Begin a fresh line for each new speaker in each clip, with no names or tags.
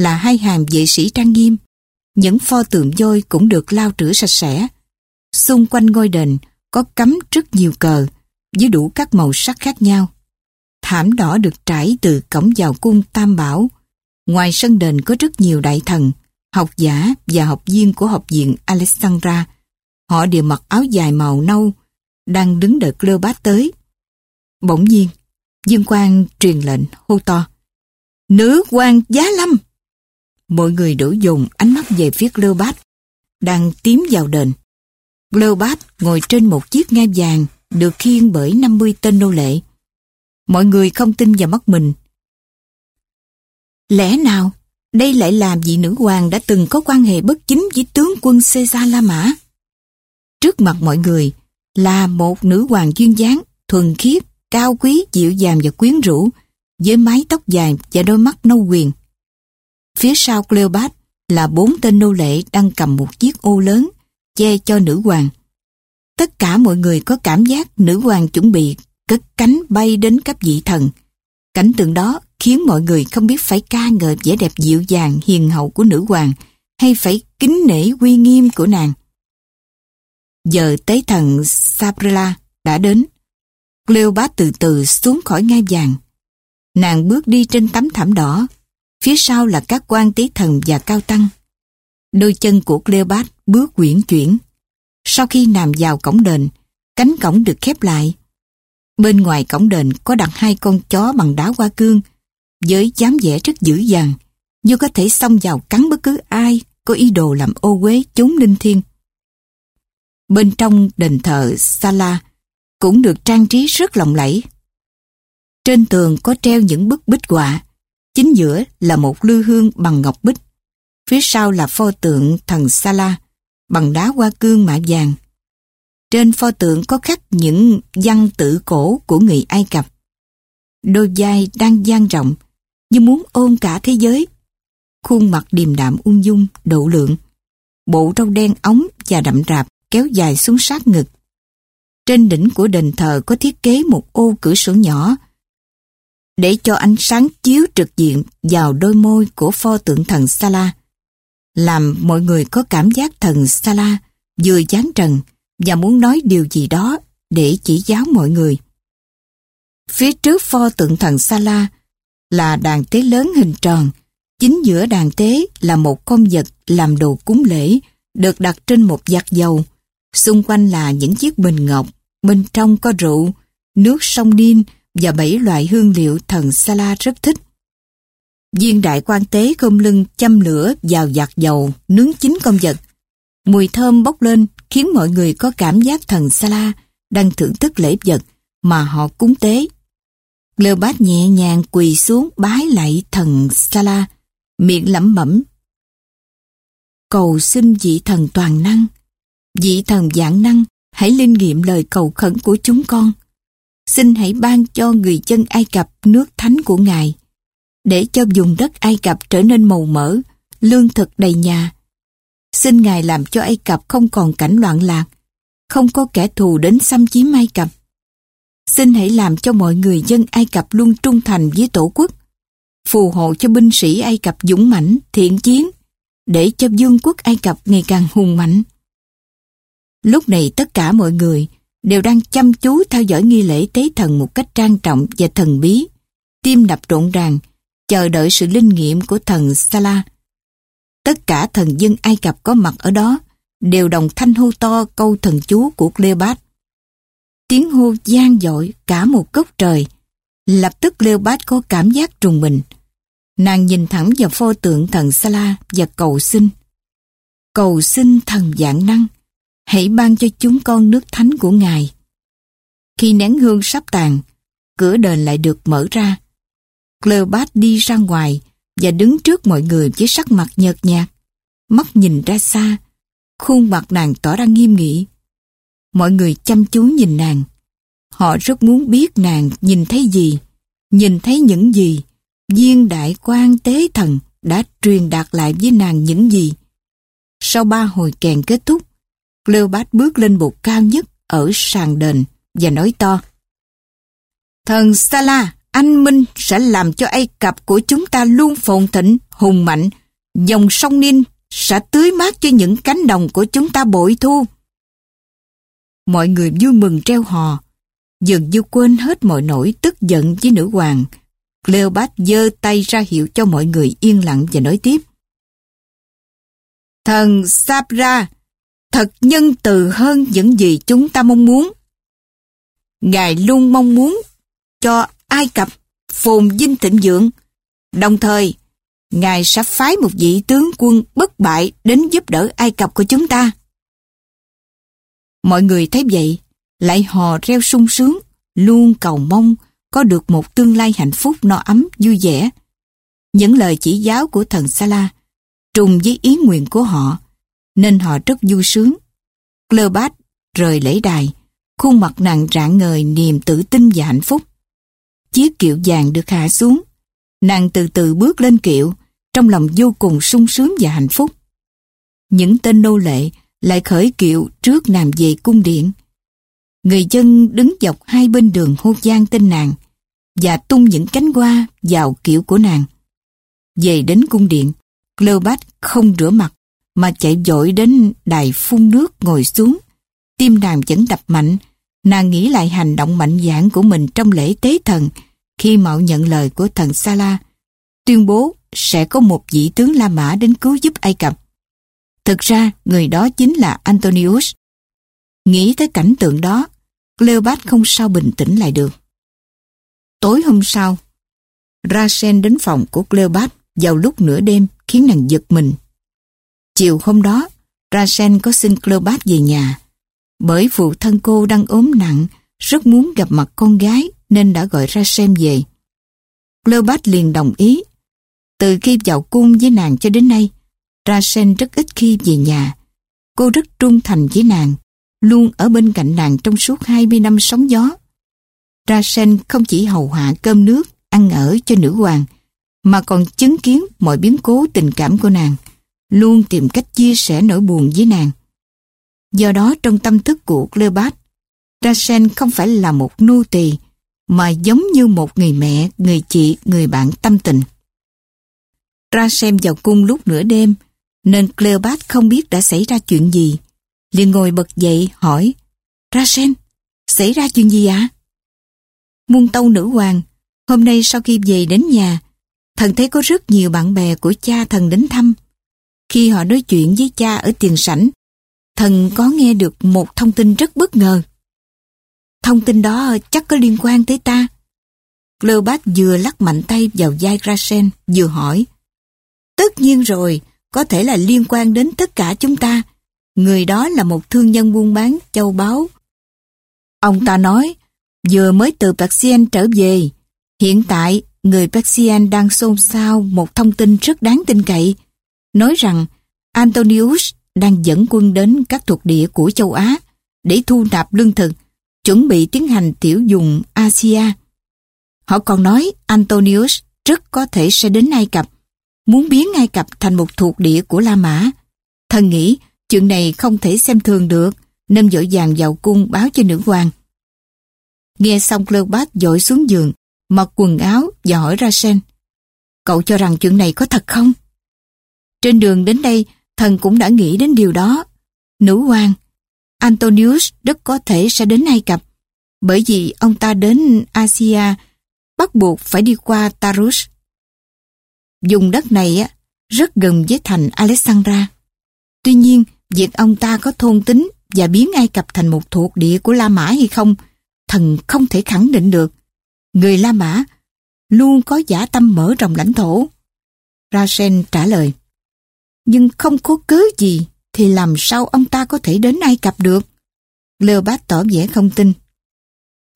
là hai hàng vệ sĩ trang nghiêm. Những pho tượng vôi cũng được lau rửa sạch sẽ. Xung quanh ngôi đền có cắm rất nhiều cờ với đủ các màu sắc khác nhau. Thảm đỏ được trải từ cổng vào cung Tam Bảo. Ngoài sân đền có rất nhiều đại thần, học giả và học viên của học viện Alexandra. Họ đều mặc áo dài màu nâu, đang đứng đợi Cleopat tới. Bỗng nhiên, Dương Quang truyền lệnh hô to. Nữ quan giá lâm! Mọi người đổ dồn ánh mắt về phía Cleopat, đang tiến vào đền. Cleopat ngồi trên một chiếc ngai vàng được khiêng bởi 50 tên nô lệ. Mọi người không tin vào mắt mình. Lẽ nào đây lại làm vị nữ hoàng đã từng có quan hệ bất chính với tướng quân Caesar La Mã? Trước mặt mọi người là một nữ hoàng duyên dáng, thuần khiết, cao quý, dịu dàng và quyến rũ, với mái tóc dài và đôi mắt nâu quyền. Phía sau Cleopat là bốn tên nô lệ đang cầm một chiếc ô lớn, che cho nữ hoàng. Tất cả mọi người có cảm giác nữ hoàng chuẩn bị cất cánh bay đến cấp vị thần. Cảnh tượng đó khiến mọi người không biết phải ca ngợi vẻ đẹp dịu dàng hiền hậu của nữ hoàng hay phải kính nể uy nghiêm của nàng. Giờ tế thần Sabrila đã đến. Cleopat từ từ xuống khỏi ngai vàng. Nàng bước đi trên tấm thảm đỏ. Phía sau là các quan tế thần và cao tăng. Đôi chân của Cleopat bước quyển chuyển. Sau khi nằm vào cổng đền, cánh cổng được khép lại. Bên ngoài cổng đền có đặt hai con chó bằng đá hoa cương với dám vẻ rất dữ dằn, như có thể xông vào cắn bất cứ ai có ý đồ làm ô uế chúng linh thiêng. Bên trong đền thờ Sala cũng được trang trí rất lộng lẫy. Trên tường có treo những bức bích họa, chính giữa là một lư hương bằng ngọc bích, phía sau là pho tượng thần Sala bằng đá hoa cương mạ vàng. Trên pho tượng có khắc những văn tự cổ của người Ai Cập. Đôi vai đang dang rộng, như muốn ôm cả thế giới. Khuôn mặt điềm đạm ung dung, độ lượng. Bộ râu đen ống và đậm rạp kéo dài xuống sát ngực. Trên đỉnh của đền thờ có thiết kế một ô cửa sổ nhỏ để cho ánh sáng chiếu trực diện vào đôi môi của pho tượng thần Sala, làm mọi người có cảm giác thần Sala vừa chán trần và muốn nói điều gì đó để chỉ giáo mọi người. Phía trước pho tượng thần Sala là đàn tế lớn hình tròn, chính giữa đàn tế là một con vật làm đồ cúng lễ được đặt trên một giặt dầu. Xung quanh là những chiếc bình ngọc, bên trong có rượu, nước sông Ninh, và bảy loại hương liệu thần Sala rất thích. Viên đại quan tế không lưng châm lửa vào giặt dầu, nướng chín con vật. Mùi thơm bốc lên khiến mọi người có cảm giác thần Sala đang thưởng thức lễ vật mà họ cúng tế. Cleopat nhẹ nhàng quỳ xuống bái lại thần Sala, miệng lẩm bẩm. Cầu xin vị thần toàn năng, vị thần dạng năng, hãy linh nghiệm lời cầu khẩn của chúng con. Xin hãy ban cho người dân Ai Cập nước thánh của Ngài, để cho vùng đất Ai Cập trở nên màu mỡ, lương thực đầy nhà. Xin Ngài làm cho Ai Cập không còn cảnh loạn lạc, không có kẻ thù đến xâm chiếm Ai Cập. Xin hãy làm cho mọi người dân Ai Cập luôn trung thành với Tổ quốc, phù hộ cho binh sĩ Ai Cập dũng mãnh, thiện chiến, để cho vương quốc Ai Cập ngày càng hùng mạnh. Lúc này tất cả mọi người đều đang chăm chú theo dõi nghi lễ tế thần một cách trang trọng và thần bí, tim đập rộn ràng, chờ đợi sự linh nghiệm của thần Salah. Tất cả thần dân Ai Cập có mặt ở đó đều đồng thanh hô to câu thần chú của Cleopat. Tiếng hô gian dội cả một góc trời. Lập tức Cleopat có cảm giác trùng mình. Nàng nhìn thẳng vào pho tượng thần Sala và cầu xin. Cầu xin thần dạng năng, hãy ban cho chúng con nước thánh của Ngài. Khi nén hương sắp tàn, cửa đền lại được mở ra. Cleopat đi ra ngoài và đứng trước mọi người với sắc mặt nhợt nhạt. Mắt nhìn ra xa, khuôn mặt nàng tỏ ra nghiêm nghị. Mọi người chăm chú nhìn nàng. Họ rất muốn biết nàng nhìn thấy gì, nhìn thấy những gì. Viên đại quan tế thần đã truyền đạt lại với nàng những gì. Sau ba hồi kèn kết thúc, Cleopat bước lên bục cao nhất ở sàn đền và nói to. Thần Sala anh Minh sẽ làm cho Ai Cập của chúng ta luôn phồn thịnh, hùng mạnh. Dòng sông Nin sẽ tưới mát cho những cánh đồng của chúng ta bội thu. Mọi người vui mừng treo hò, dường như quên hết mọi nỗi tức giận với nữ hoàng. Cleopat giơ tay ra hiệu cho mọi người yên lặng và nói tiếp. Thần Sabra thật nhân từ hơn những gì chúng ta mong muốn. Ngài luôn mong muốn cho Ai Cập phồn vinh thịnh vượng. Đồng thời, Ngài sẽ phái một vị tướng quân bất bại đến giúp đỡ Ai Cập của chúng ta. Mọi người thấy vậy, lại hò reo sung sướng, luôn cầu mong có được một tương lai hạnh phúc no ấm, vui vẻ. Những lời chỉ giáo của thần Sala trùng với ý nguyện của họ, nên họ rất vui sướng. Cleopat rời lễ đài, khuôn mặt nàng rạng ngời niềm tự tin và hạnh phúc. Chiếc kiệu vàng được hạ xuống, nàng từ từ bước lên kiệu, trong lòng vô cùng sung sướng và hạnh phúc. Những tên nô lệ lại khởi kiệu trước nàng về cung điện. Người dân đứng dọc hai bên đường hô gian tên nàng và tung những cánh hoa vào kiệu của nàng. Về đến cung điện, Cleopat không rửa mặt mà chạy dội đến đài phun nước ngồi xuống. Tim nàng vẫn đập mạnh, nàng nghĩ lại hành động mạnh dạn của mình trong lễ tế thần khi mạo nhận lời của thần Sala, tuyên bố sẽ có một vị tướng La Mã đến cứu giúp Ai Cập. Thực ra, người đó chính là Antonius. Nghĩ tới cảnh tượng đó, Cleopat không sao bình tĩnh lại được. Tối hôm sau, Rasen đến phòng của Cleopat vào lúc nửa đêm khiến nàng giật mình. Chiều hôm đó, Rasen có xin Cleopat về nhà. Bởi phụ thân cô đang ốm nặng, rất muốn gặp mặt con gái nên đã gọi Rasen về. Cleopat liền đồng ý. Từ khi vào cung với nàng cho đến nay, Rasen rất ít khi về nhà. Cô rất trung thành với nàng, luôn ở bên cạnh nàng trong suốt 20 năm sóng gió. Rasen không chỉ hầu hạ cơm nước, ăn ở cho nữ hoàng, mà còn chứng kiến mọi biến cố tình cảm của nàng, luôn tìm cách chia sẻ nỗi buồn với nàng. Do đó trong tâm thức của Cleopat, Rasen không phải là một nô tỳ, mà giống như một người mẹ, người chị, người bạn tâm tình. Rasen vào cung lúc nửa đêm, nên Cleopat không biết đã xảy ra chuyện gì. liền ngồi bật dậy hỏi, Rasen, xảy ra chuyện gì ạ? Muôn tâu nữ hoàng, hôm nay sau khi về đến nhà, thần thấy có rất nhiều bạn bè của cha thần đến thăm. Khi họ nói chuyện với cha ở tiền sảnh, thần có nghe được một thông tin rất bất ngờ. Thông tin đó chắc có liên quan tới ta. Cleopat vừa lắc mạnh tay vào vai Rasen, vừa hỏi. Tất nhiên rồi, có thể là liên quan đến tất cả chúng ta. Người đó là một thương nhân buôn bán châu báu. Ông ta nói, vừa mới từ Persian trở về. Hiện tại, người Persian đang xôn xao một thông tin rất đáng tin cậy, nói rằng Antonius đang dẫn quân đến các thuộc địa của châu Á để thu nạp lương thực, chuẩn bị tiến hành tiểu dùng Asia. Họ còn nói Antonius rất có thể sẽ đến Ai Cập muốn biến Ai Cập thành một thuộc địa của La Mã. Thần nghĩ chuyện này không thể xem thường được, nên dội vàng vào cung báo cho nữ hoàng. Nghe xong Cleopat dội xuống giường, mặc quần áo và hỏi ra sen. Cậu cho rằng chuyện này có thật không? Trên đường đến đây, thần cũng đã nghĩ đến điều đó. Nữ hoàng, Antonius rất có thể sẽ đến Ai Cập, bởi vì ông ta đến Asia bắt buộc phải đi qua Tarus. Dùng đất này á rất gần với thành Alexandra. Tuy nhiên, việc ông ta có thôn tính và biến Ai Cập thành một thuộc địa của La Mã hay không, thần không thể khẳng định được. Người La Mã luôn có giả tâm mở rộng lãnh thổ. Rasen trả lời. Nhưng không có cớ gì thì làm sao ông ta có thể đến Ai Cập được? Leopold tỏ vẻ không tin.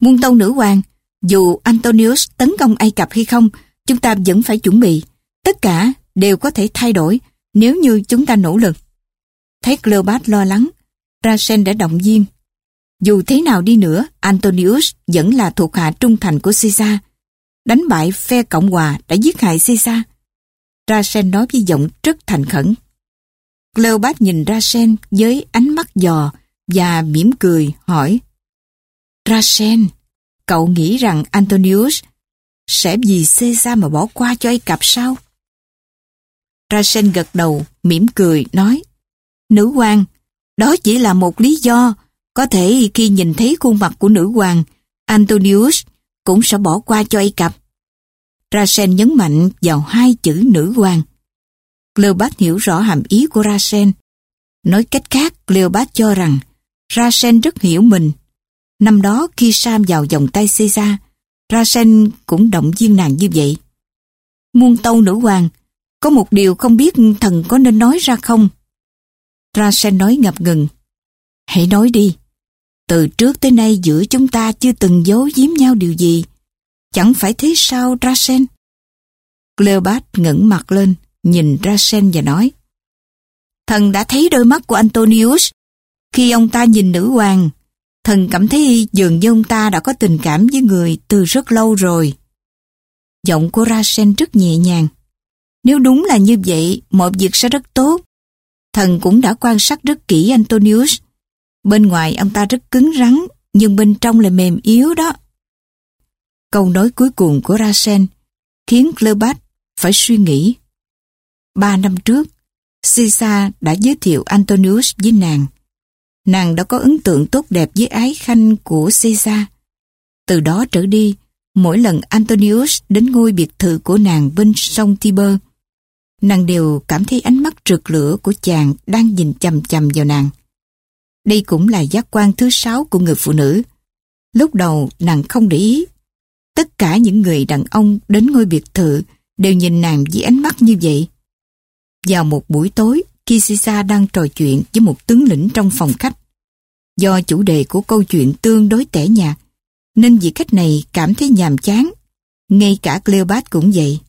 Muôn tâu nữ hoàng, dù Antonius tấn công Ai Cập hay không, chúng ta vẫn phải chuẩn bị. Tất cả đều có thể thay đổi nếu như chúng ta nỗ lực. Thấy Cleopat lo lắng, Rasen đã động viên. Dù thế nào đi nữa, Antonius vẫn là thuộc hạ trung thành của Caesar. Đánh bại phe Cộng hòa đã giết hại Caesar. Rasen nói với giọng rất thành khẩn. Cleopat nhìn Rasen với ánh mắt giò và mỉm cười hỏi Rasen, cậu nghĩ rằng Antonius sẽ vì Caesar mà bỏ qua cho Ai Cập sao? Rasen gật đầu, mỉm cười, nói Nữ hoàng, đó chỉ là một lý do. Có thể khi nhìn thấy khuôn mặt của nữ hoàng, Antonius cũng sẽ bỏ qua cho Ai Cập. Rasen nhấn mạnh vào hai chữ nữ hoàng. Cleopat hiểu rõ hàm ý của Rasen. Nói cách khác, Cleopat cho rằng Rasen rất hiểu mình. Năm đó khi Sam vào vòng tay Caesar, Rasen cũng động viên nàng như vậy. Muôn tâu nữ hoàng, có một điều không biết thần có nên nói ra không? Rasen nói ngập ngừng. Hãy nói đi. Từ trước tới nay giữa chúng ta chưa từng giấu giếm nhau điều gì. Chẳng phải thế sao Rasen? Cleopat ngẩng mặt lên, nhìn Ra Sen và nói. Thần đã thấy đôi mắt của Antonius. Khi ông ta nhìn nữ hoàng, thần cảm thấy dường như ông ta đã có tình cảm với người từ rất lâu rồi. Giọng của Rasen rất nhẹ nhàng. Nếu đúng là như vậy, mọi việc sẽ rất tốt. Thần cũng đã quan sát rất kỹ Antonius. Bên ngoài ông ta rất cứng rắn, nhưng bên trong là mềm yếu đó. Câu nói cuối cùng của Rasen khiến Cleopat phải suy nghĩ. Ba năm trước, Sisa đã giới thiệu Antonius với nàng. Nàng đã có ấn tượng tốt đẹp với ái khanh của Sisa. Từ đó trở đi, mỗi lần Antonius đến ngôi biệt thự của nàng bên sông Tiber, nàng đều cảm thấy ánh mắt rực lửa của chàng đang nhìn chầm chầm vào nàng. Đây cũng là giác quan thứ sáu của người phụ nữ. Lúc đầu nàng không để ý. Tất cả những người đàn ông đến ngôi biệt thự đều nhìn nàng với ánh mắt như vậy. Vào một buổi tối, khi Sisa đang trò chuyện với một tướng lĩnh trong phòng khách. Do chủ đề của câu chuyện tương đối tẻ nhạt, nên vị khách này cảm thấy nhàm chán. Ngay cả Cleopat cũng vậy.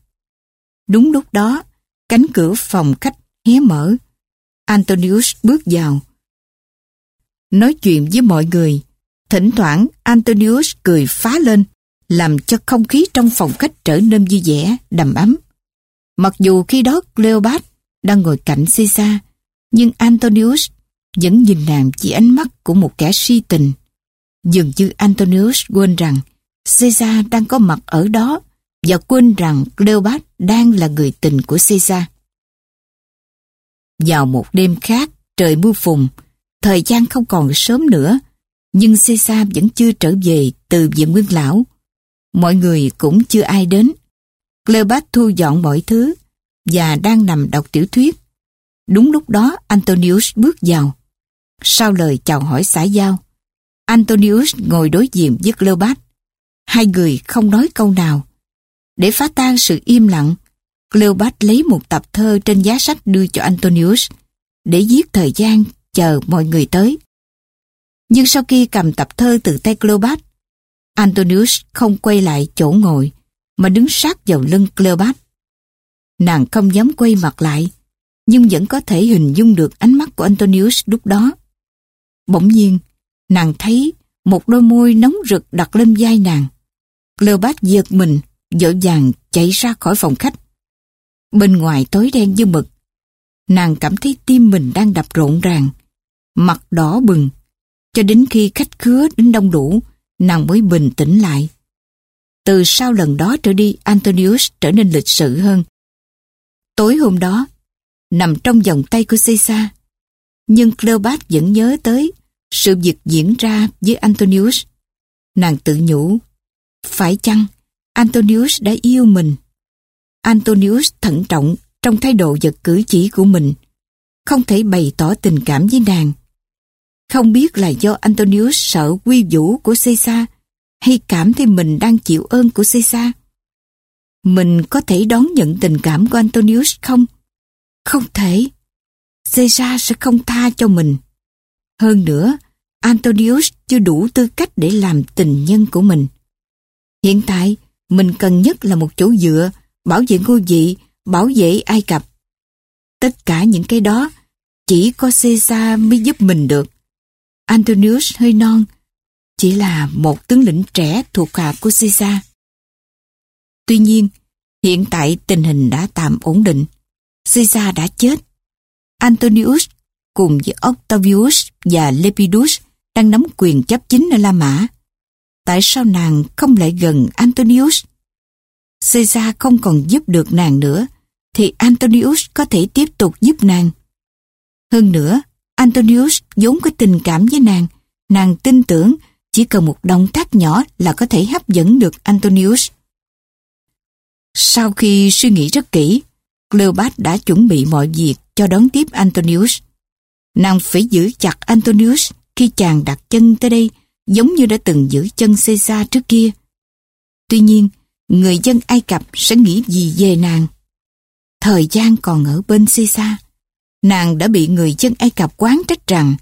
Đúng lúc đó, cánh cửa phòng khách hé mở. Antonius bước vào. Nói chuyện với mọi người. Thỉnh thoảng Antonius cười phá lên, làm cho không khí trong phòng khách trở nên vui vẻ, đầm ấm. Mặc dù khi đó Cleopat đang ngồi cạnh Caesar, nhưng Antonius vẫn nhìn nàng chỉ ánh mắt của một kẻ si tình. Dường như Antonius quên rằng Caesar đang có mặt ở đó và quên rằng Cleopat đang là người tình của Caesar. Vào một đêm khác, trời mưa phùn, thời gian không còn sớm nữa, nhưng Caesar vẫn chưa trở về từ viện nguyên lão. Mọi người cũng chưa ai đến. Cleopat thu dọn mọi thứ và đang nằm đọc tiểu thuyết. Đúng lúc đó Antonius bước vào. Sau lời chào hỏi xã giao, Antonius ngồi đối diện với Cleopat. Hai người không nói câu nào. Để phá tan sự im lặng, Cleopat lấy một tập thơ trên giá sách đưa cho Antonius để giết thời gian chờ mọi người tới. Nhưng sau khi cầm tập thơ từ tay Cleopat, Antonius không quay lại chỗ ngồi mà đứng sát vào lưng Cleopat. Nàng không dám quay mặt lại, nhưng vẫn có thể hình dung được ánh mắt của Antonius lúc đó. Bỗng nhiên, nàng thấy một đôi môi nóng rực đặt lên vai nàng. Cleopat giật mình, dỗ dàng chạy ra khỏi phòng khách. Bên ngoài tối đen như mực, nàng cảm thấy tim mình đang đập rộn ràng, mặt đỏ bừng, cho đến khi khách khứa đến đông đủ, nàng mới bình tĩnh lại. Từ sau lần đó trở đi, Antonius trở nên lịch sự hơn. Tối hôm đó, nằm trong vòng tay của Caesar, nhưng Cleopat vẫn nhớ tới sự việc diễn ra với Antonius. Nàng tự nhủ, phải chăng Antonius đã yêu mình? Antonius thận trọng trong thái độ và cử chỉ của mình, không thể bày tỏ tình cảm với nàng. Không biết là do Antonius sợ quy vũ của Caesar hay cảm thấy mình đang chịu ơn của Caesar. Mình có thể đón nhận tình cảm của Antonius không? Không thể. Caesar sẽ không tha cho mình. Hơn nữa, Antonius chưa đủ tư cách để làm tình nhân của mình. Hiện tại, mình cần nhất là một chỗ dựa, bảo vệ ngôi vị, bảo vệ Ai Cập. Tất cả những cái đó chỉ có Caesar mới giúp mình được. Antonius hơi non, chỉ là một tướng lĩnh trẻ thuộc hạ của Caesar. Tuy nhiên, hiện tại tình hình đã tạm ổn định. Caesar đã chết. Antonius cùng với Octavius và Lepidus đang nắm quyền chấp chính ở La Mã. Tại sao nàng không lại gần Antonius? Caesar không còn giúp được nàng nữa, thì Antonius có thể tiếp tục giúp nàng. Hơn nữa, Antonius vốn có tình cảm với nàng, nàng tin tưởng chỉ cần một động tác nhỏ là có thể hấp dẫn được Antonius. Sau khi suy nghĩ rất kỹ, Cleopat đã chuẩn bị mọi việc cho đón tiếp Antonius. Nàng phải giữ chặt Antonius khi chàng đặt chân tới đây giống như đã từng giữ chân Caesar trước kia. Tuy nhiên, người dân Ai Cập sẽ nghĩ gì về nàng? Thời gian còn ở bên Caesar. Nàng đã bị người dân Ai Cập quán trách rằng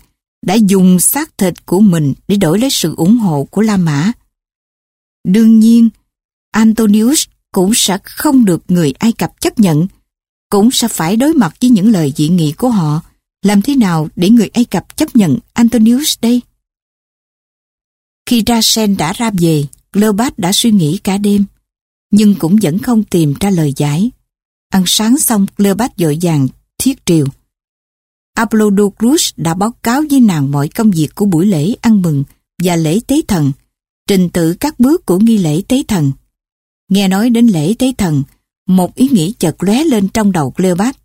đã dùng xác thịt của mình để đổi lấy sự ủng hộ của La Mã. Đương nhiên, Antonius cũng sẽ không được người Ai Cập chấp nhận, cũng sẽ phải đối mặt với những lời dị nghị của họ. Làm thế nào để người Ai Cập chấp nhận Antonius đây? Khi ra sen đã ra về, Cleopat đã suy nghĩ cả đêm, nhưng cũng vẫn không tìm ra lời giải. Ăn sáng xong, Cleopat dội vàng thiết triều. Apollodorus đã báo cáo với nàng mọi công việc của buổi lễ ăn mừng và lễ tế thần, trình tự các bước của nghi lễ tế thần. Nghe nói đến lễ tế thần, một ý nghĩ chợt lóe lên trong đầu Cleopat.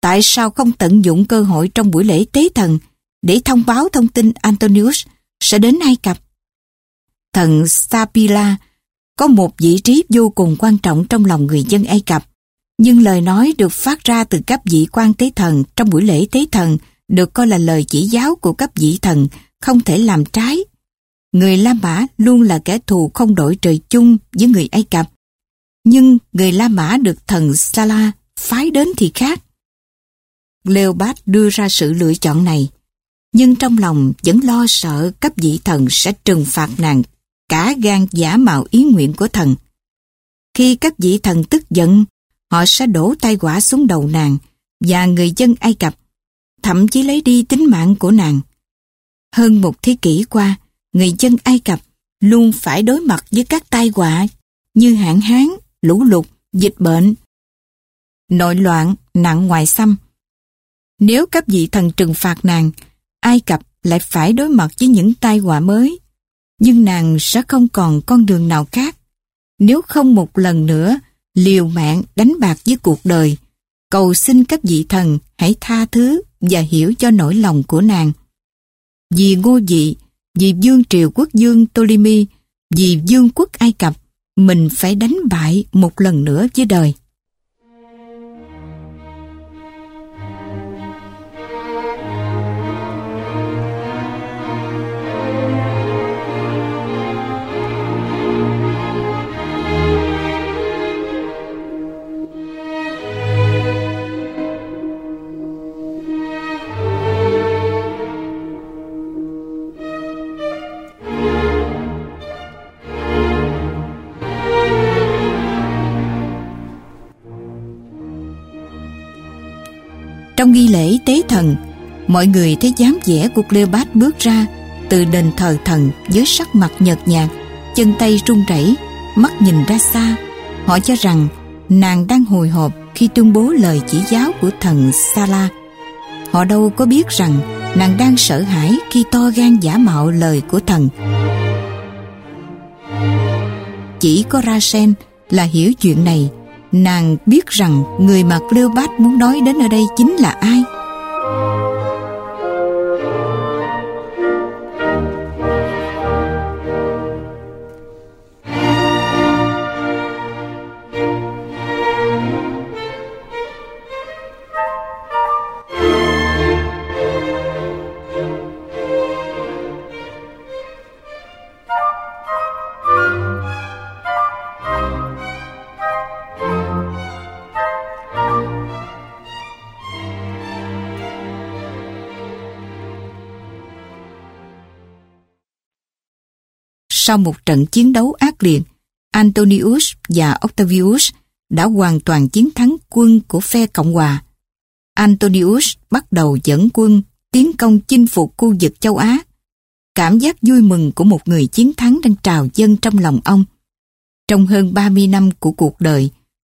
Tại sao không tận dụng cơ hội trong buổi lễ tế thần để thông báo thông tin Antonius sẽ đến Ai Cập? Thần Sapila có một vị trí vô cùng quan trọng trong lòng người dân Ai Cập. Nhưng lời nói được phát ra từ cấp vị quan tế thần trong buổi lễ tế thần được coi là lời chỉ giáo của cấp vị thần không thể làm trái. Người La Mã luôn là kẻ thù không đổi trời chung với người Ai Cập. Nhưng người La Mã được thần Sala phái đến thì khác. Leopold đưa ra sự lựa chọn này, nhưng trong lòng vẫn lo sợ cấp vị thần sẽ trừng phạt nàng cả gan giả mạo ý nguyện của thần. Khi các vị thần tức giận, họ sẽ đổ tay quả xuống đầu nàng và người dân Ai Cập, thậm chí lấy đi tính mạng của nàng. Hơn một thế kỷ qua, người dân Ai Cập luôn phải đối mặt với các tai họa như hạn hán, lũ lụt, dịch bệnh, nội loạn, nặng ngoại xâm. Nếu các vị thần trừng phạt nàng, Ai Cập lại phải đối mặt với những tai họa mới nhưng nàng sẽ không còn con đường nào khác. Nếu không một lần nữa liều mạng đánh bạc với cuộc đời, cầu xin các vị thần hãy tha thứ và hiểu cho nỗi lòng của nàng. Vì ngô dị, vì vương triều quốc dương Ptolemy, vì vương quốc Ai Cập, mình phải đánh bại một lần nữa với đời. Trong nghi lễ tế thần, mọi người thấy dáng vẻ của Cleopat bước ra từ đền thờ thần với sắc mặt nhợt nhạt, chân tay run rẩy, mắt nhìn ra xa. Họ cho rằng nàng đang hồi hộp khi tuyên bố lời chỉ giáo của thần Sala. Họ đâu có biết rằng nàng đang sợ hãi khi to gan giả mạo lời của thần. Chỉ có Rasen là hiểu chuyện này Nàng biết rằng người mà Cleopat muốn nói đến ở đây chính là ai. Sau một trận chiến đấu ác liệt, Antonius và Octavius đã hoàn toàn chiến thắng quân của phe Cộng hòa. Antonius bắt đầu dẫn quân tiến công chinh phục khu vực châu Á. Cảm giác vui mừng của một người chiến thắng đang trào dâng trong lòng ông. Trong hơn 30 năm của cuộc đời,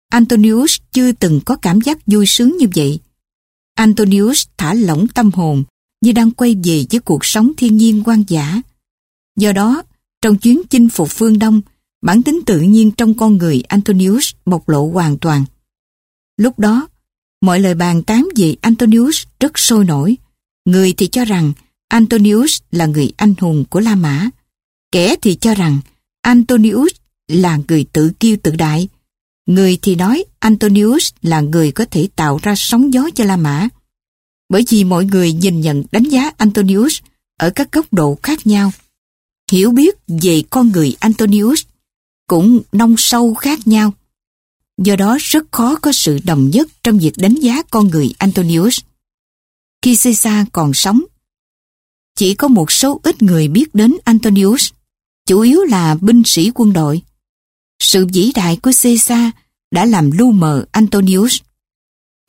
Antonius chưa từng có cảm giác vui sướng như vậy. Antonius thả lỏng tâm hồn như đang quay về với cuộc sống thiên nhiên quan dã. Do đó, trong chuyến chinh phục phương Đông, bản tính tự nhiên trong con người Antonius bộc lộ hoàn toàn. Lúc đó, mọi lời bàn tán về Antonius rất sôi nổi. Người thì cho rằng Antonius là người anh hùng của La Mã. Kẻ thì cho rằng Antonius là người tự kiêu tự đại. Người thì nói Antonius là người có thể tạo ra sóng gió cho La Mã. Bởi vì mọi người nhìn nhận đánh giá Antonius ở các góc độ khác nhau. Hiểu biết về con người Antonius cũng nông sâu khác nhau. Do đó rất khó có sự đồng nhất trong việc đánh giá con người Antonius. Khi Caesar còn sống, chỉ có một số ít người biết đến Antonius, chủ yếu là binh sĩ quân đội. Sự vĩ đại của Caesar đã làm lu mờ Antonius.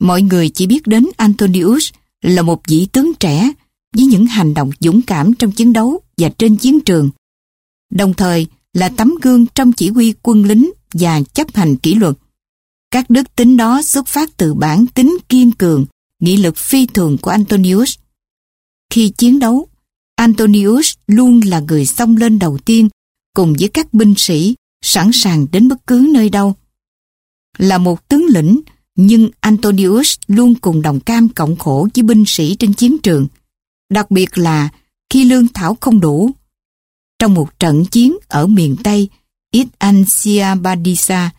Mọi người chỉ biết đến Antonius là một vị tướng trẻ với những hành động dũng cảm trong chiến đấu và trên chiến trường. Đồng thời là tấm gương trong chỉ huy quân lính và chấp hành kỷ luật. Các đức tính đó xuất phát từ bản tính kiên cường, nghị lực phi thường của Antonius. Khi chiến đấu, Antonius luôn là người xông lên đầu tiên cùng với các binh sĩ sẵn sàng đến bất cứ nơi đâu. Là một tướng lĩnh, nhưng Antonius luôn cùng đồng cam cộng khổ với binh sĩ trên chiến trường, đặc biệt là khi lương thảo không đủ. Trong một trận chiến ở miền Tây, Ít Badisa,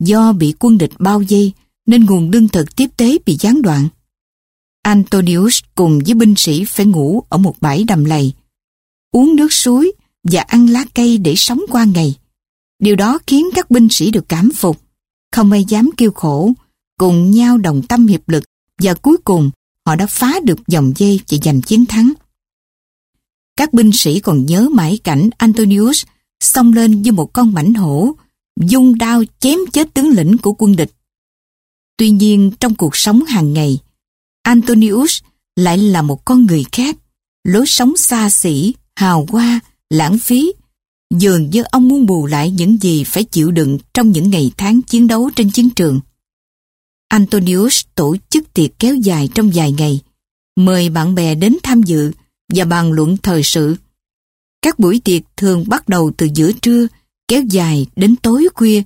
do bị quân địch bao vây nên nguồn lương thực tiếp tế bị gián đoạn. Antonius cùng với binh sĩ phải ngủ ở một bãi đầm lầy, uống nước suối và ăn lá cây để sống qua ngày. Điều đó khiến các binh sĩ được cảm phục, không ai dám kêu khổ, cùng nhau đồng tâm hiệp lực và cuối cùng họ đã phá được dòng dây và giành chiến thắng. Các binh sĩ còn nhớ mãi cảnh Antonius xông lên như một con mảnh hổ, dung đao chém chết tướng lĩnh của quân địch. Tuy nhiên trong cuộc sống hàng ngày, Antonius lại là một con người khác, lối sống xa xỉ, hào hoa, lãng phí. Dường như ông muốn bù lại những gì phải chịu đựng trong những ngày tháng chiến đấu trên chiến trường. Antonius tổ chức tiệc kéo dài trong vài ngày, mời bạn bè đến tham dự và bàn luận thời sự. Các buổi tiệc thường bắt đầu từ giữa trưa, kéo dài đến tối khuya,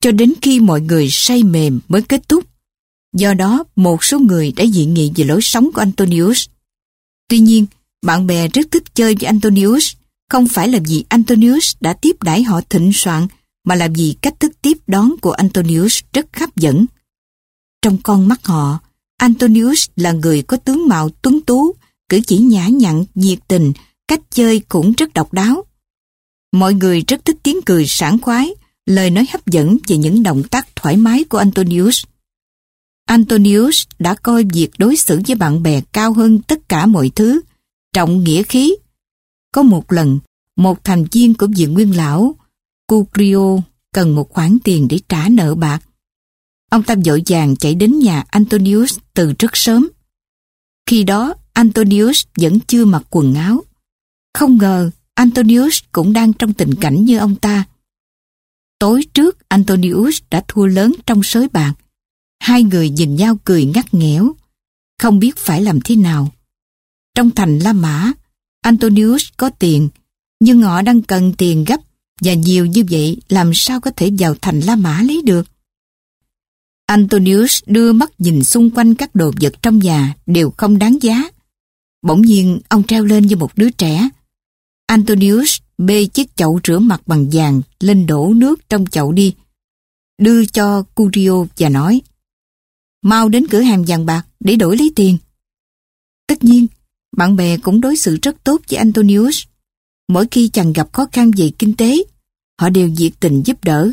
cho đến khi mọi người say mềm mới kết thúc. Do đó, một số người đã dị nghị về lối sống của Antonius. Tuy nhiên, bạn bè rất thích chơi với Antonius, không phải là vì Antonius đã tiếp đãi họ thịnh soạn, mà là vì cách thức tiếp đón của Antonius rất hấp dẫn. Trong con mắt họ, Antonius là người có tướng mạo tuấn tú, cử chỉ nhã nhặn, nhiệt tình, cách chơi cũng rất độc đáo. Mọi người rất thích tiếng cười sảng khoái, lời nói hấp dẫn về những động tác thoải mái của Antonius. Antonius đã coi việc đối xử với bạn bè cao hơn tất cả mọi thứ, trọng nghĩa khí. Có một lần, một thành viên của viện nguyên lão, Cucrio, cần một khoản tiền để trả nợ bạc. Ông ta vội vàng chạy đến nhà Antonius từ rất sớm. Khi đó, Antonius vẫn chưa mặc quần áo. Không ngờ, Antonius cũng đang trong tình cảnh như ông ta. Tối trước, Antonius đã thua lớn trong sới bạc. Hai người nhìn nhau cười ngắt nghẽo, không biết phải làm thế nào. Trong thành La Mã, Antonius có tiền, nhưng họ đang cần tiền gấp và nhiều như vậy làm sao có thể vào thành La Mã lấy được. Antonius đưa mắt nhìn xung quanh các đồ vật trong nhà đều không đáng giá. Bỗng nhiên ông treo lên như một đứa trẻ. Antonius bê chiếc chậu rửa mặt bằng vàng lên đổ nước trong chậu đi. Đưa cho Curio và nói Mau đến cửa hàng vàng bạc để đổi lấy tiền. Tất nhiên, bạn bè cũng đối xử rất tốt với Antonius. Mỗi khi chàng gặp khó khăn về kinh tế, họ đều nhiệt tình giúp đỡ.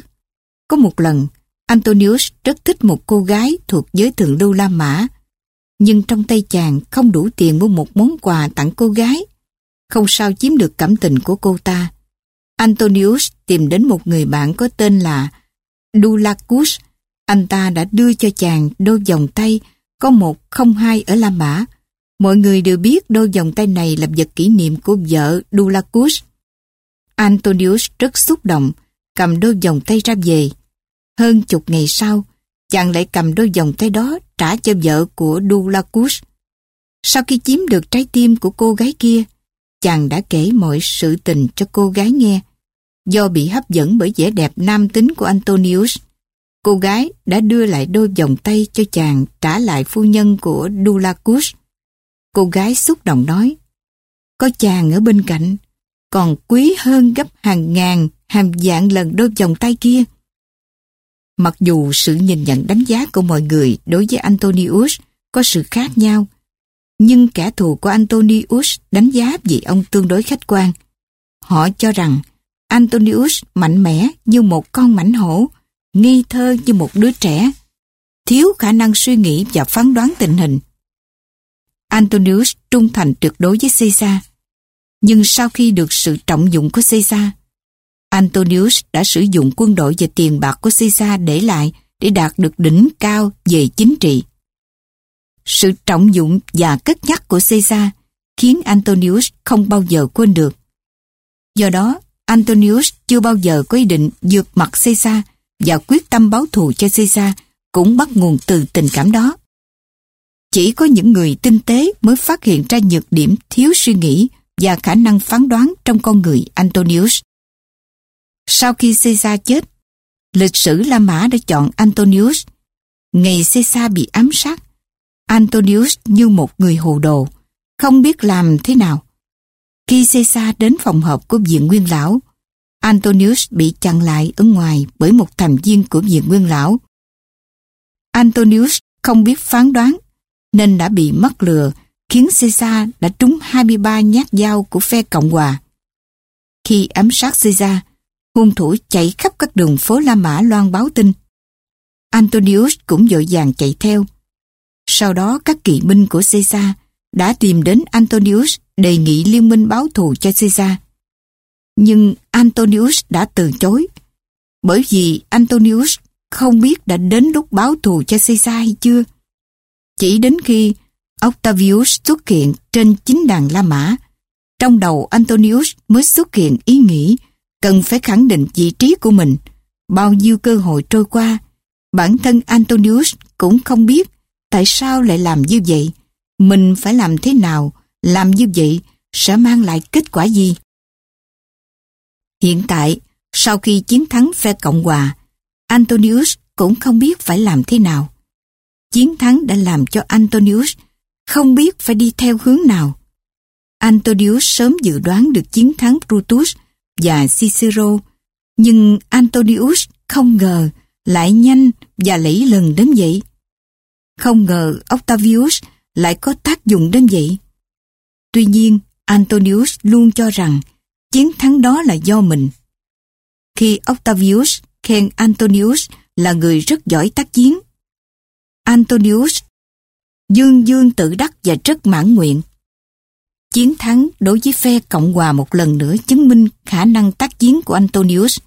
Có một lần, Antonius rất thích một cô gái thuộc giới thượng lưu La Mã. Nhưng trong tay chàng không đủ tiền mua một món quà tặng cô gái. Không sao chiếm được cảm tình của cô ta. Antonius tìm đến một người bạn có tên là Dulacus. Anh ta đã đưa cho chàng đôi vòng tay có một không hai ở La Mã. Mọi người đều biết đôi vòng tay này là vật kỷ niệm của vợ Dulacus. Antonius rất xúc động, cầm đôi vòng tay ra về. Hơn chục ngày sau, chàng lại cầm đôi vòng tay đó trả cho vợ của Dulacus. Sau khi chiếm được trái tim của cô gái kia, chàng đã kể mọi sự tình cho cô gái nghe. do bị hấp dẫn bởi vẻ đẹp nam tính của Antonius. Cô gái đã đưa lại đôi vòng tay cho chàng trả lại phu nhân của Dulacus. Cô gái xúc động nói, có chàng ở bên cạnh, còn quý hơn gấp hàng ngàn, hàng dạng lần đôi vòng tay kia. Mặc dù sự nhìn nhận đánh giá của mọi người đối với Antonius có sự khác nhau, nhưng kẻ thù của Antonius đánh giá vì ông tương đối khách quan. Họ cho rằng Antonius mạnh mẽ như một con mảnh hổ, nghi thơ như một đứa trẻ, thiếu khả năng suy nghĩ và phán đoán tình hình. Antonius trung thành tuyệt đối với Caesar, nhưng sau khi được sự trọng dụng của Caesar, Antonius đã sử dụng quân đội và tiền bạc của Caesar để lại để đạt được đỉnh cao về chính trị. Sự trọng dụng và cất nhắc của Caesar khiến Antonius không bao giờ quên được. Do đó, Antonius chưa bao giờ có ý định vượt mặt Caesar và quyết tâm báo thù cho Caesar cũng bắt nguồn từ tình cảm đó. Chỉ có những người tinh tế mới phát hiện ra nhược điểm thiếu suy nghĩ và khả năng phán đoán trong con người Antonius. Sau khi Caesar chết, lịch sử La Mã đã chọn Antonius. Ngày Caesar bị ám sát, Antonius như một người hồ đồ, không biết làm thế nào. Khi Caesar đến phòng họp của viện nguyên lão, Antonius bị chặn lại ở ngoài bởi một thành viên của viện nguyên lão. Antonius không biết phán đoán nên đã bị mất lừa khiến Caesar đã trúng 23 nhát dao của phe Cộng Hòa. Khi ám sát Caesar, hung thủ chạy khắp các đường phố La Mã loan báo tin. Antonius cũng dội vàng chạy theo. Sau đó các kỵ binh của Caesar đã tìm đến Antonius đề nghị liên minh báo thù cho Caesar. Nhưng Antonius đã từ chối, bởi vì Antonius không biết đã đến lúc báo thù cho Caesar hay chưa. Chỉ đến khi Octavius xuất hiện trên chính đàn La Mã, trong đầu Antonius mới xuất hiện ý nghĩ cần phải khẳng định vị trí của mình. Bao nhiêu cơ hội trôi qua, bản thân Antonius cũng không biết tại sao lại làm như vậy. Mình phải làm thế nào, làm như vậy sẽ mang lại kết quả gì? Hiện tại, sau khi chiến thắng phe Cộng Hòa, Antonius cũng không biết phải làm thế nào. Chiến thắng đã làm cho Antonius không biết phải đi theo hướng nào. Antonius sớm dự đoán được chiến thắng Brutus và Cicero, nhưng Antonius không ngờ lại nhanh và lẫy lần đến vậy. Không ngờ Octavius lại có tác dụng đến vậy. Tuy nhiên, Antonius luôn cho rằng chiến thắng đó là do mình. Khi Octavius khen Antonius là người rất giỏi tác chiến, Antonius dương dương tự đắc và rất mãn nguyện. Chiến thắng đối với phe Cộng hòa một lần nữa chứng minh khả năng tác chiến của Antonius.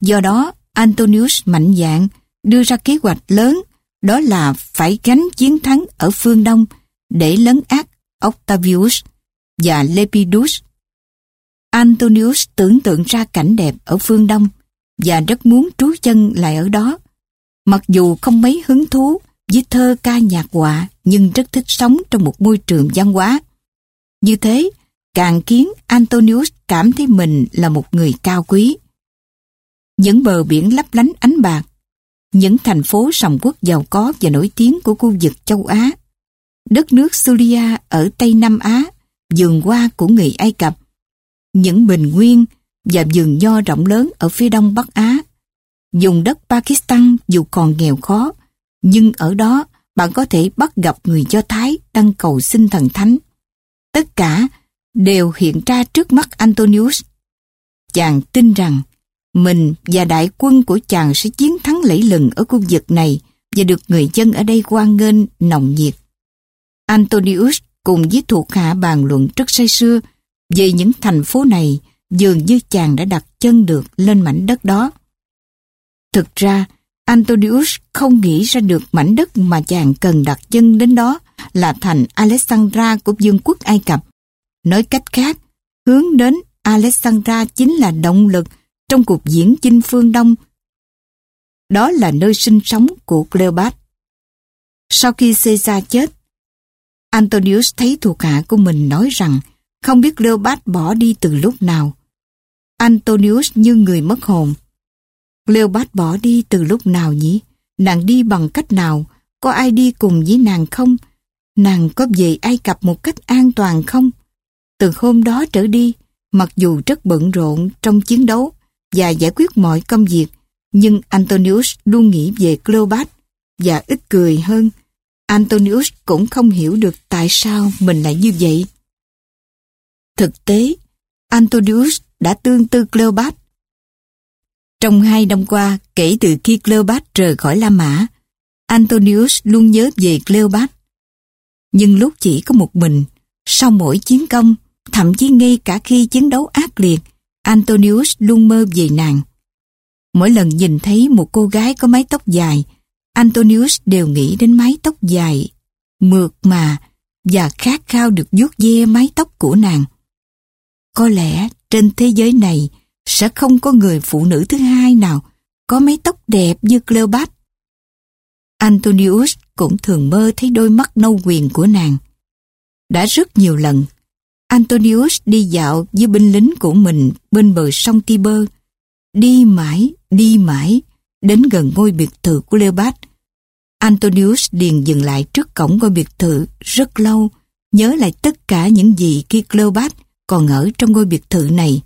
Do đó, Antonius mạnh dạn đưa ra kế hoạch lớn đó là phải gánh chiến thắng ở phương Đông để lấn át Octavius và Lepidus. Antonius tưởng tượng ra cảnh đẹp ở phương Đông và rất muốn trú chân lại ở đó. Mặc dù không mấy hứng thú với thơ ca nhạc họa nhưng rất thích sống trong một môi trường văn hóa. Như thế, càng khiến Antonius cảm thấy mình là một người cao quý. Những bờ biển lấp lánh ánh bạc, những thành phố sầm quốc giàu có và nổi tiếng của khu vực châu Á, đất nước Syria ở Tây Nam Á, vườn hoa của người Ai Cập, những bình nguyên và vườn nho rộng lớn ở phía đông Bắc Á. Dùng đất Pakistan dù còn nghèo khó, nhưng ở đó bạn có thể bắt gặp người Do Thái đang cầu xin thần thánh. Tất cả đều hiện ra trước mắt Antonius. Chàng tin rằng mình và đại quân của chàng sẽ chiến thắng lẫy lừng ở khu vực này và được người dân ở đây hoan nghênh nồng nhiệt. Antonius cùng với thuộc hạ bàn luận rất say sưa về những thành phố này dường như chàng đã đặt chân được lên mảnh đất đó. Thực ra, Antonius không nghĩ ra được mảnh đất mà chàng cần đặt chân đến đó là thành Alexandra của vương quốc Ai Cập. Nói cách khác, hướng đến Alexandra chính là động lực trong cuộc diễn chinh phương Đông. Đó là nơi sinh sống của Cleopat. Sau khi Caesar chết, Antonius thấy thuộc hạ của mình nói rằng không biết Cleopat bỏ đi từ lúc nào. Antonius như người mất hồn. Cleopat bỏ đi từ lúc nào nhỉ? Nàng đi bằng cách nào? Có ai đi cùng với nàng không? Nàng có về Ai Cập một cách an toàn không? Từ hôm đó trở đi, mặc dù rất bận rộn trong chiến đấu và giải quyết mọi công việc, nhưng Antonius luôn nghĩ về Cleopat và ít cười hơn. Antonius cũng không hiểu được tại sao mình lại như vậy. Thực tế, Antonius đã tương tư Cleopat. Trong hai năm qua, kể từ khi Cleopat rời khỏi La Mã, Antonius luôn nhớ về Cleopat. Nhưng lúc chỉ có một mình, sau mỗi chiến công, thậm chí ngay cả khi chiến đấu ác liệt, Antonius luôn mơ về nàng. Mỗi lần nhìn thấy một cô gái có mái tóc dài, Antonius đều nghĩ đến mái tóc dài, mượt mà và khát khao được vuốt ve mái tóc của nàng. Có lẽ trên thế giới này sẽ không có người phụ nữ thứ hai nào có mái tóc đẹp như Cleopat. Antonius cũng thường mơ thấy đôi mắt nâu quyền của nàng. Đã rất nhiều lần, Antonius đi dạo với binh lính của mình bên bờ sông Tiber. Đi mãi, đi mãi, đến gần ngôi biệt thự của Cleopat. Antonius liền dừng lại trước cổng ngôi biệt thự rất lâu, nhớ lại tất cả những gì khi Cleopat còn ở trong ngôi biệt thự này.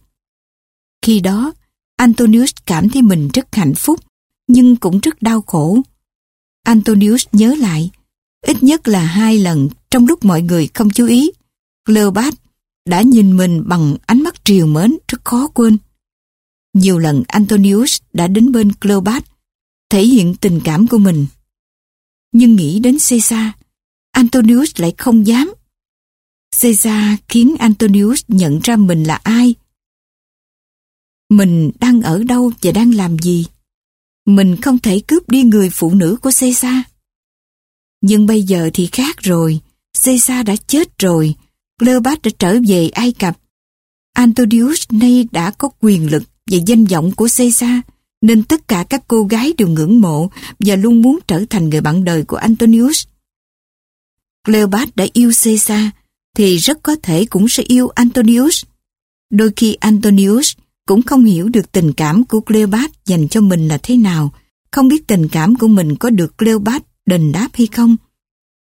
Khi đó, Antonius cảm thấy mình rất hạnh phúc, nhưng cũng rất đau khổ. Antonius nhớ lại, ít nhất là hai lần trong lúc mọi người không chú ý, Cleopat đã nhìn mình bằng ánh mắt triều mến rất khó quên. Nhiều lần Antonius đã đến bên Cleopat, thể hiện tình cảm của mình. Nhưng nghĩ đến Caesar, Antonius lại không dám. Caesar khiến Antonius nhận ra mình là ai. Mình đang ở đâu và đang làm gì? Mình không thể cướp đi người phụ nữ của Caesar. Nhưng bây giờ thì khác rồi. Caesar đã chết rồi. Cleopat đã trở về Ai Cập. Antonius nay đã có quyền lực và danh vọng của Caesar, nên tất cả các cô gái đều ngưỡng mộ và luôn muốn trở thành người bạn đời của Antonius. Cleopat đã yêu Caesar, thì rất có thể cũng sẽ yêu Antonius. Đôi khi Antonius cũng không hiểu được tình cảm của Cleopat dành cho mình là thế nào, không biết tình cảm của mình có được Cleopat đền đáp hay không.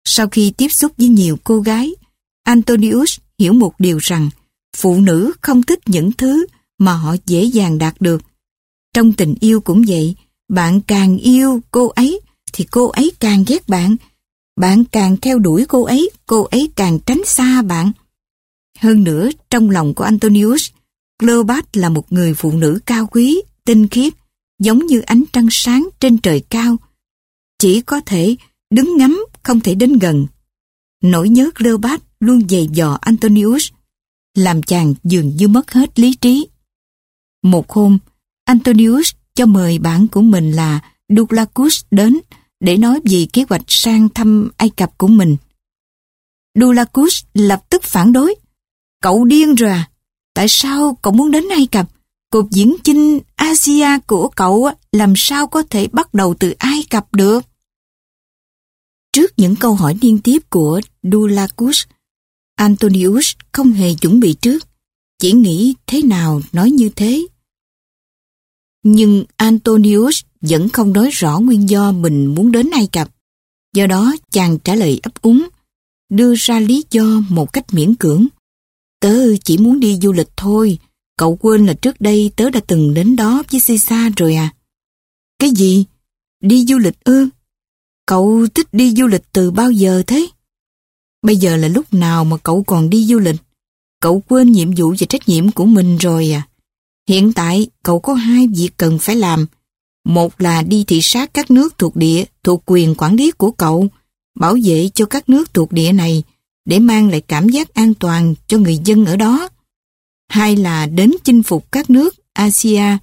Sau khi tiếp xúc với nhiều cô gái, Antonius hiểu một điều rằng phụ nữ không thích những thứ mà họ dễ dàng đạt được. Trong tình yêu cũng vậy, bạn càng yêu cô ấy thì cô ấy càng ghét bạn. Bạn càng theo đuổi cô ấy, cô ấy càng tránh xa bạn. Hơn nữa, trong lòng của Antonius, Cleopat là một người phụ nữ cao quý, tinh khiết, giống như ánh trăng sáng trên trời cao. Chỉ có thể đứng ngắm, không thể đến gần. Nỗi nhớ Cleopat luôn dày dò Antonius, làm chàng dường như mất hết lý trí. Một hôm, Antonius cho mời bạn của mình là Dulacus đến để nói về kế hoạch sang thăm Ai Cập của mình. Dulacus lập tức phản đối. Cậu điên rồi à? Tại sao cậu muốn đến Ai Cập? Cuộc diễn chinh Asia của cậu làm sao có thể bắt đầu từ Ai Cập được? Trước những câu hỏi liên tiếp của Dulacus, Antonius không hề chuẩn bị trước, chỉ nghĩ thế nào nói như thế. Nhưng Antonius vẫn không nói rõ nguyên do mình muốn đến Ai Cập. Do đó chàng trả lời ấp úng, đưa ra lý do một cách miễn cưỡng. Tớ chỉ muốn đi du lịch thôi, cậu quên là trước đây tớ đã từng đến đó với sisa rồi à. Cái gì? Đi du lịch ư? Cậu thích đi du lịch từ bao giờ thế? Bây giờ là lúc nào mà cậu còn đi du lịch? Cậu quên nhiệm vụ và trách nhiệm của mình rồi à? Hiện tại cậu có hai việc cần phải làm. Một là đi thị sát các nước thuộc địa thuộc quyền quản lý của cậu, bảo vệ cho các nước thuộc địa này để mang lại cảm giác an toàn cho người dân ở đó. Hai là đến chinh phục các nước Asia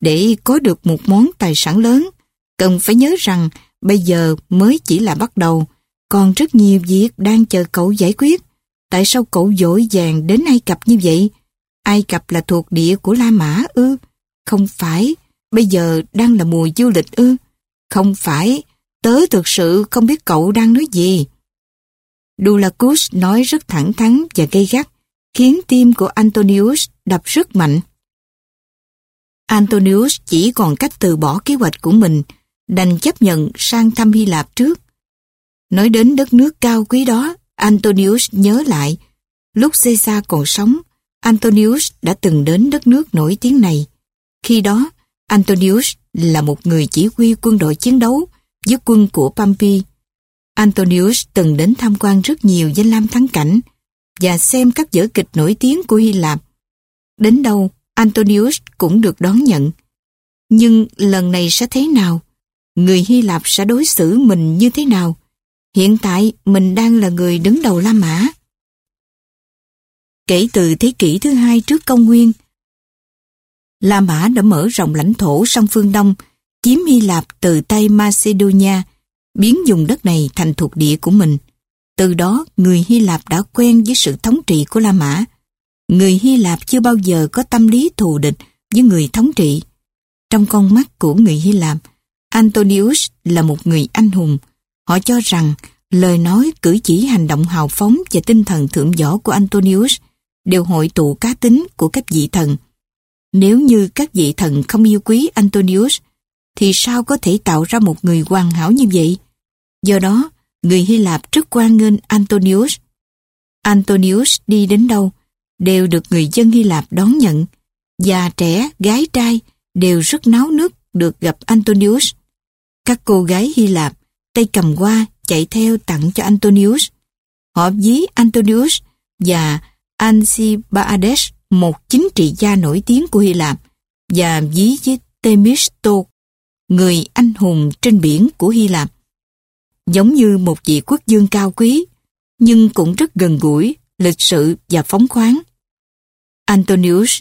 để có được một món tài sản lớn. Cần phải nhớ rằng bây giờ mới chỉ là bắt đầu, còn rất nhiều việc đang chờ cậu giải quyết. Tại sao cậu dội vàng đến Ai Cập như vậy? Ai Cập là thuộc địa của La Mã ư? Không phải, bây giờ đang là mùa du lịch ư? Không phải, tớ thực sự không biết cậu đang nói gì. Dulacus nói rất thẳng thắn và gây gắt, khiến tim của Antonius đập rất mạnh. Antonius chỉ còn cách từ bỏ kế hoạch của mình, đành chấp nhận sang thăm Hy Lạp trước. Nói đến đất nước cao quý đó, Antonius nhớ lại, lúc Caesar còn sống, Antonius đã từng đến đất nước nổi tiếng này. Khi đó, Antonius là một người chỉ huy quân đội chiến đấu với quân của Pompey. Antonius từng đến tham quan rất nhiều danh lam thắng cảnh và xem các vở kịch nổi tiếng của Hy Lạp. Đến đâu, Antonius cũng được đón nhận. Nhưng lần này sẽ thế nào? Người Hy Lạp sẽ đối xử mình như thế nào? Hiện tại mình đang là người đứng đầu La Mã. Kể từ thế kỷ thứ hai trước công nguyên, La Mã đã mở rộng lãnh thổ sang phương Đông, chiếm Hy Lạp từ Tây Macedonia, biến vùng đất này thành thuộc địa của mình. Từ đó, người Hy Lạp đã quen với sự thống trị của La Mã. Người Hy Lạp chưa bao giờ có tâm lý thù địch với người thống trị. Trong con mắt của người Hy Lạp, Antonius là một người anh hùng. Họ cho rằng lời nói, cử chỉ, hành động hào phóng và tinh thần thượng võ của Antonius đều hội tụ cá tính của các vị thần. Nếu như các vị thần không yêu quý Antonius, thì sao có thể tạo ra một người hoàn hảo như vậy? Do đó, người Hy Lạp rất quan nghênh Antonius. Antonius đi đến đâu, đều được người dân Hy Lạp đón nhận. Già trẻ, gái trai đều rất náo nức được gặp Antonius. Các cô gái Hy Lạp tay cầm hoa chạy theo tặng cho Antonius. Họ ví Antonius và Antibaades, một chính trị gia nổi tiếng của Hy Lạp, và ví với Themisto, người anh hùng trên biển của Hy Lạp. Giống như một vị quốc dương cao quý, nhưng cũng rất gần gũi, lịch sự và phóng khoáng. Antonius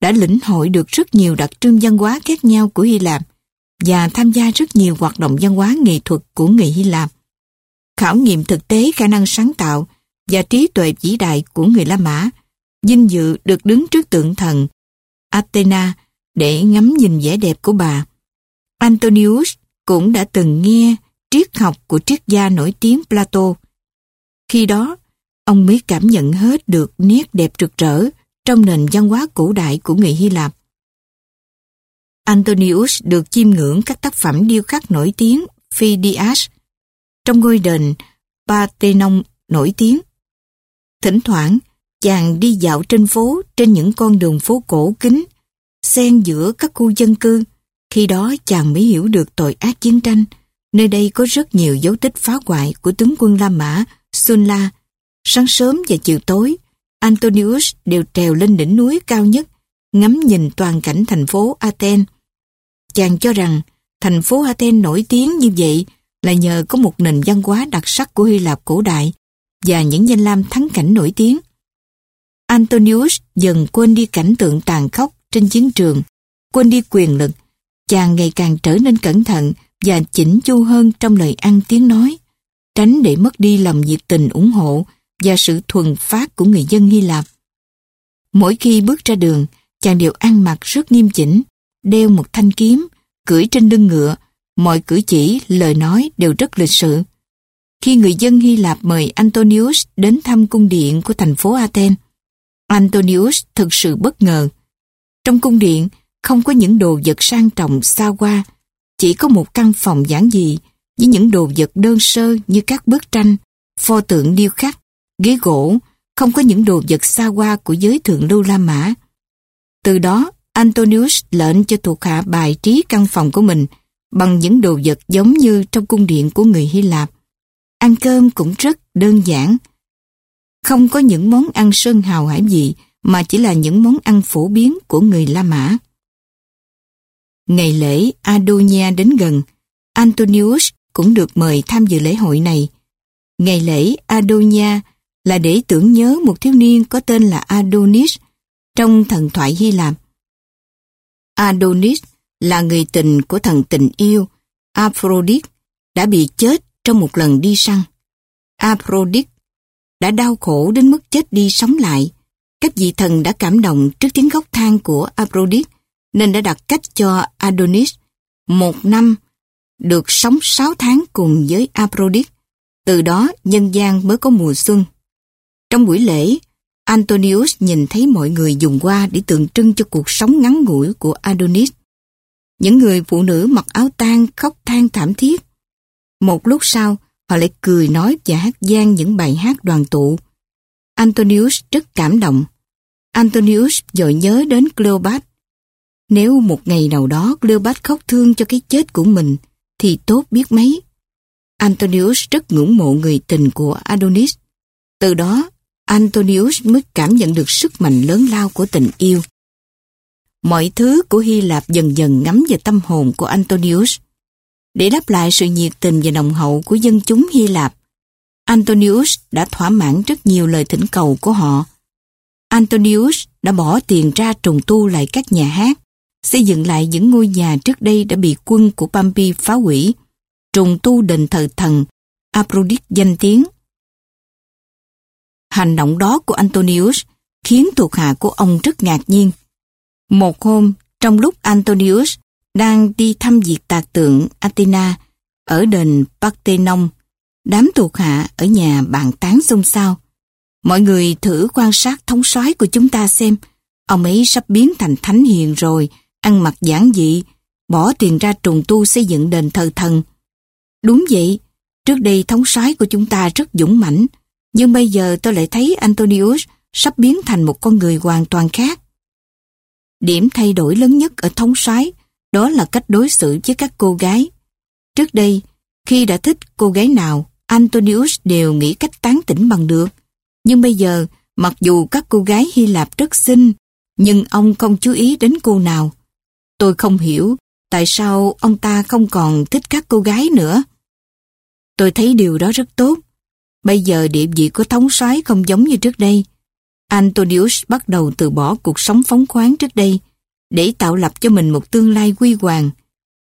đã lĩnh hội được rất nhiều đặc trưng văn hóa khác nhau của Hy Lạp và tham gia rất nhiều hoạt động văn hóa nghệ thuật của người Hy Lạp. Khảo nghiệm thực tế khả năng sáng tạo và trí tuệ vĩ đại của người La Mã, dinh dự được đứng trước tượng thần Athena để ngắm nhìn vẻ đẹp của bà. Antonius cũng đã từng nghe triết học của triết gia nổi tiếng Plato. Khi đó, ông mới cảm nhận hết được nét đẹp rực rỡ trong nền văn hóa cổ đại của người Hy Lạp. Antonius được chiêm ngưỡng các tác phẩm điêu khắc nổi tiếng Phidias trong ngôi đền Parthenon nổi tiếng. Thỉnh thoảng, chàng đi dạo trên phố trên những con đường phố cổ kính, xen giữa các khu dân cư. Khi đó chàng mới hiểu được tội ác chiến tranh. Nơi đây có rất nhiều dấu tích phá hoại của tướng quân La Mã, Sunla. Sáng sớm và chiều tối, Antonius đều trèo lên đỉnh núi cao nhất, ngắm nhìn toàn cảnh thành phố Athens. Chàng cho rằng thành phố Athens nổi tiếng như vậy là nhờ có một nền văn hóa đặc sắc của Hy Lạp cổ đại và những danh lam thắng cảnh nổi tiếng. Antonius dần quên đi cảnh tượng tàn khốc trên chiến trường, quên đi quyền lực, chàng ngày càng trở nên cẩn thận và chỉnh chu hơn trong lời ăn tiếng nói, tránh để mất đi lòng nhiệt tình ủng hộ và sự thuần phát của người dân Hy Lạp. Mỗi khi bước ra đường, chàng đều ăn mặc rất nghiêm chỉnh, đeo một thanh kiếm, cưỡi trên lưng ngựa, mọi cử chỉ, lời nói đều rất lịch sự. Khi người dân Hy Lạp mời Antonius đến thăm cung điện của thành phố Athens, Antonius thực sự bất ngờ. Trong cung điện, không có những đồ vật sang trọng xa hoa, chỉ có một căn phòng giản dị với những đồ vật đơn sơ như các bức tranh, pho tượng điêu khắc, ghế gỗ, không có những đồ vật xa hoa của giới thượng lưu La Mã. Từ đó, Antonius lệnh cho thuộc hạ bài trí căn phòng của mình bằng những đồ vật giống như trong cung điện của người Hy Lạp. Ăn cơm cũng rất đơn giản. Không có những món ăn sơn hào hải vị mà chỉ là những món ăn phổ biến của người La Mã. Ngày lễ Adonia đến gần, Antonius cũng được mời tham dự lễ hội này. Ngày lễ Adonia là để tưởng nhớ một thiếu niên có tên là Adonis trong thần thoại Hy Lạp. Adonis là người tình của thần tình yêu Aphrodite đã bị chết trong một lần đi săn. Aphrodite đã đau khổ đến mức chết đi sống lại. Các vị thần đã cảm động trước tiếng khóc than của Aphrodite nên đã đặt cách cho Adonis một năm được sống sáu tháng cùng với Aphrodite. Từ đó nhân gian mới có mùa xuân. Trong buổi lễ, Antonius nhìn thấy mọi người dùng hoa để tượng trưng cho cuộc sống ngắn ngủi của Adonis. Những người phụ nữ mặc áo tang khóc than thảm thiết. Một lúc sau, họ lại cười nói và hát gian những bài hát đoàn tụ. Antonius rất cảm động. Antonius dội nhớ đến Cleopat. Nếu một ngày nào đó Cleopat khóc thương cho cái chết của mình, thì tốt biết mấy. Antonius rất ngưỡng mộ người tình của Adonis. Từ đó, Antonius mới cảm nhận được sức mạnh lớn lao của tình yêu. Mọi thứ của Hy Lạp dần dần ngắm vào tâm hồn của Antonius. Để đáp lại sự nhiệt tình và nồng hậu của dân chúng Hy Lạp, Antonius đã thỏa mãn rất nhiều lời thỉnh cầu của họ. Antonius đã bỏ tiền ra trùng tu lại các nhà hát, xây dựng lại những ngôi nhà trước đây đã bị quân của Pompey phá hủy, trùng tu đền thờ thần Aphrodite danh tiếng. Hành động đó của Antonius khiến thuộc hạ của ông rất ngạc nhiên. Một hôm, trong lúc Antonius đang đi thăm diệt tạc tượng Athena ở đền Parthenon, đám thuộc hạ ở nhà bàn tán xôn xao. Mọi người thử quan sát thống soái của chúng ta xem, ông ấy sắp biến thành thánh hiền rồi, ăn mặc giản dị, bỏ tiền ra trùng tu xây dựng đền thờ thần. Đúng vậy, trước đây thống soái của chúng ta rất dũng mãnh, nhưng bây giờ tôi lại thấy Antonius sắp biến thành một con người hoàn toàn khác. Điểm thay đổi lớn nhất ở thống soái đó là cách đối xử với các cô gái. Trước đây, khi đã thích cô gái nào, Antonius đều nghĩ cách tán tỉnh bằng được. Nhưng bây giờ, mặc dù các cô gái Hy Lạp rất xinh, nhưng ông không chú ý đến cô nào. Tôi không hiểu tại sao ông ta không còn thích các cô gái nữa. Tôi thấy điều đó rất tốt. Bây giờ địa vị của thống soái không giống như trước đây. Antonius bắt đầu từ bỏ cuộc sống phóng khoáng trước đây để tạo lập cho mình một tương lai quy hoàng.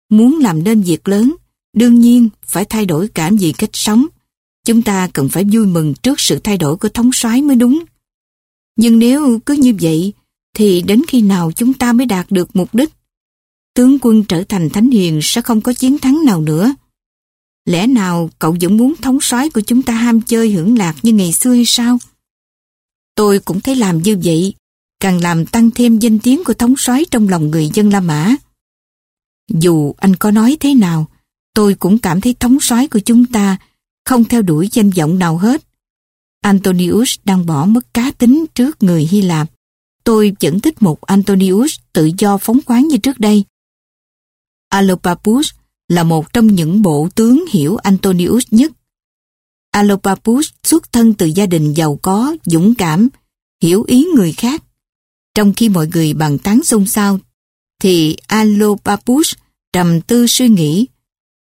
Muốn làm nên việc lớn, đương nhiên phải thay đổi cảm gì cách sống. Chúng ta cần phải vui mừng trước sự thay đổi của thống soái mới đúng. Nhưng nếu cứ như vậy, thì đến khi nào chúng ta mới đạt được mục đích? Tướng quân trở thành thánh hiền sẽ không có chiến thắng nào nữa. Lẽ nào cậu vẫn muốn thống soái của chúng ta ham chơi hưởng lạc như ngày xưa hay sao? Tôi cũng thấy làm như vậy, càng làm tăng thêm danh tiếng của thống soái trong lòng người dân La Mã. Dù anh có nói thế nào, tôi cũng cảm thấy thống soái của chúng ta không theo đuổi danh vọng nào hết. Antonius đang bỏ mất cá tính trước người Hy Lạp. Tôi vẫn thích một Antonius tự do phóng khoáng như trước đây. Alopappus là một trong những bộ tướng hiểu Antonius nhất. Alopappus xuất thân từ gia đình giàu có, dũng cảm, hiểu ý người khác. Trong khi mọi người bàn tán xôn xao, thì Alopappus trầm tư suy nghĩ.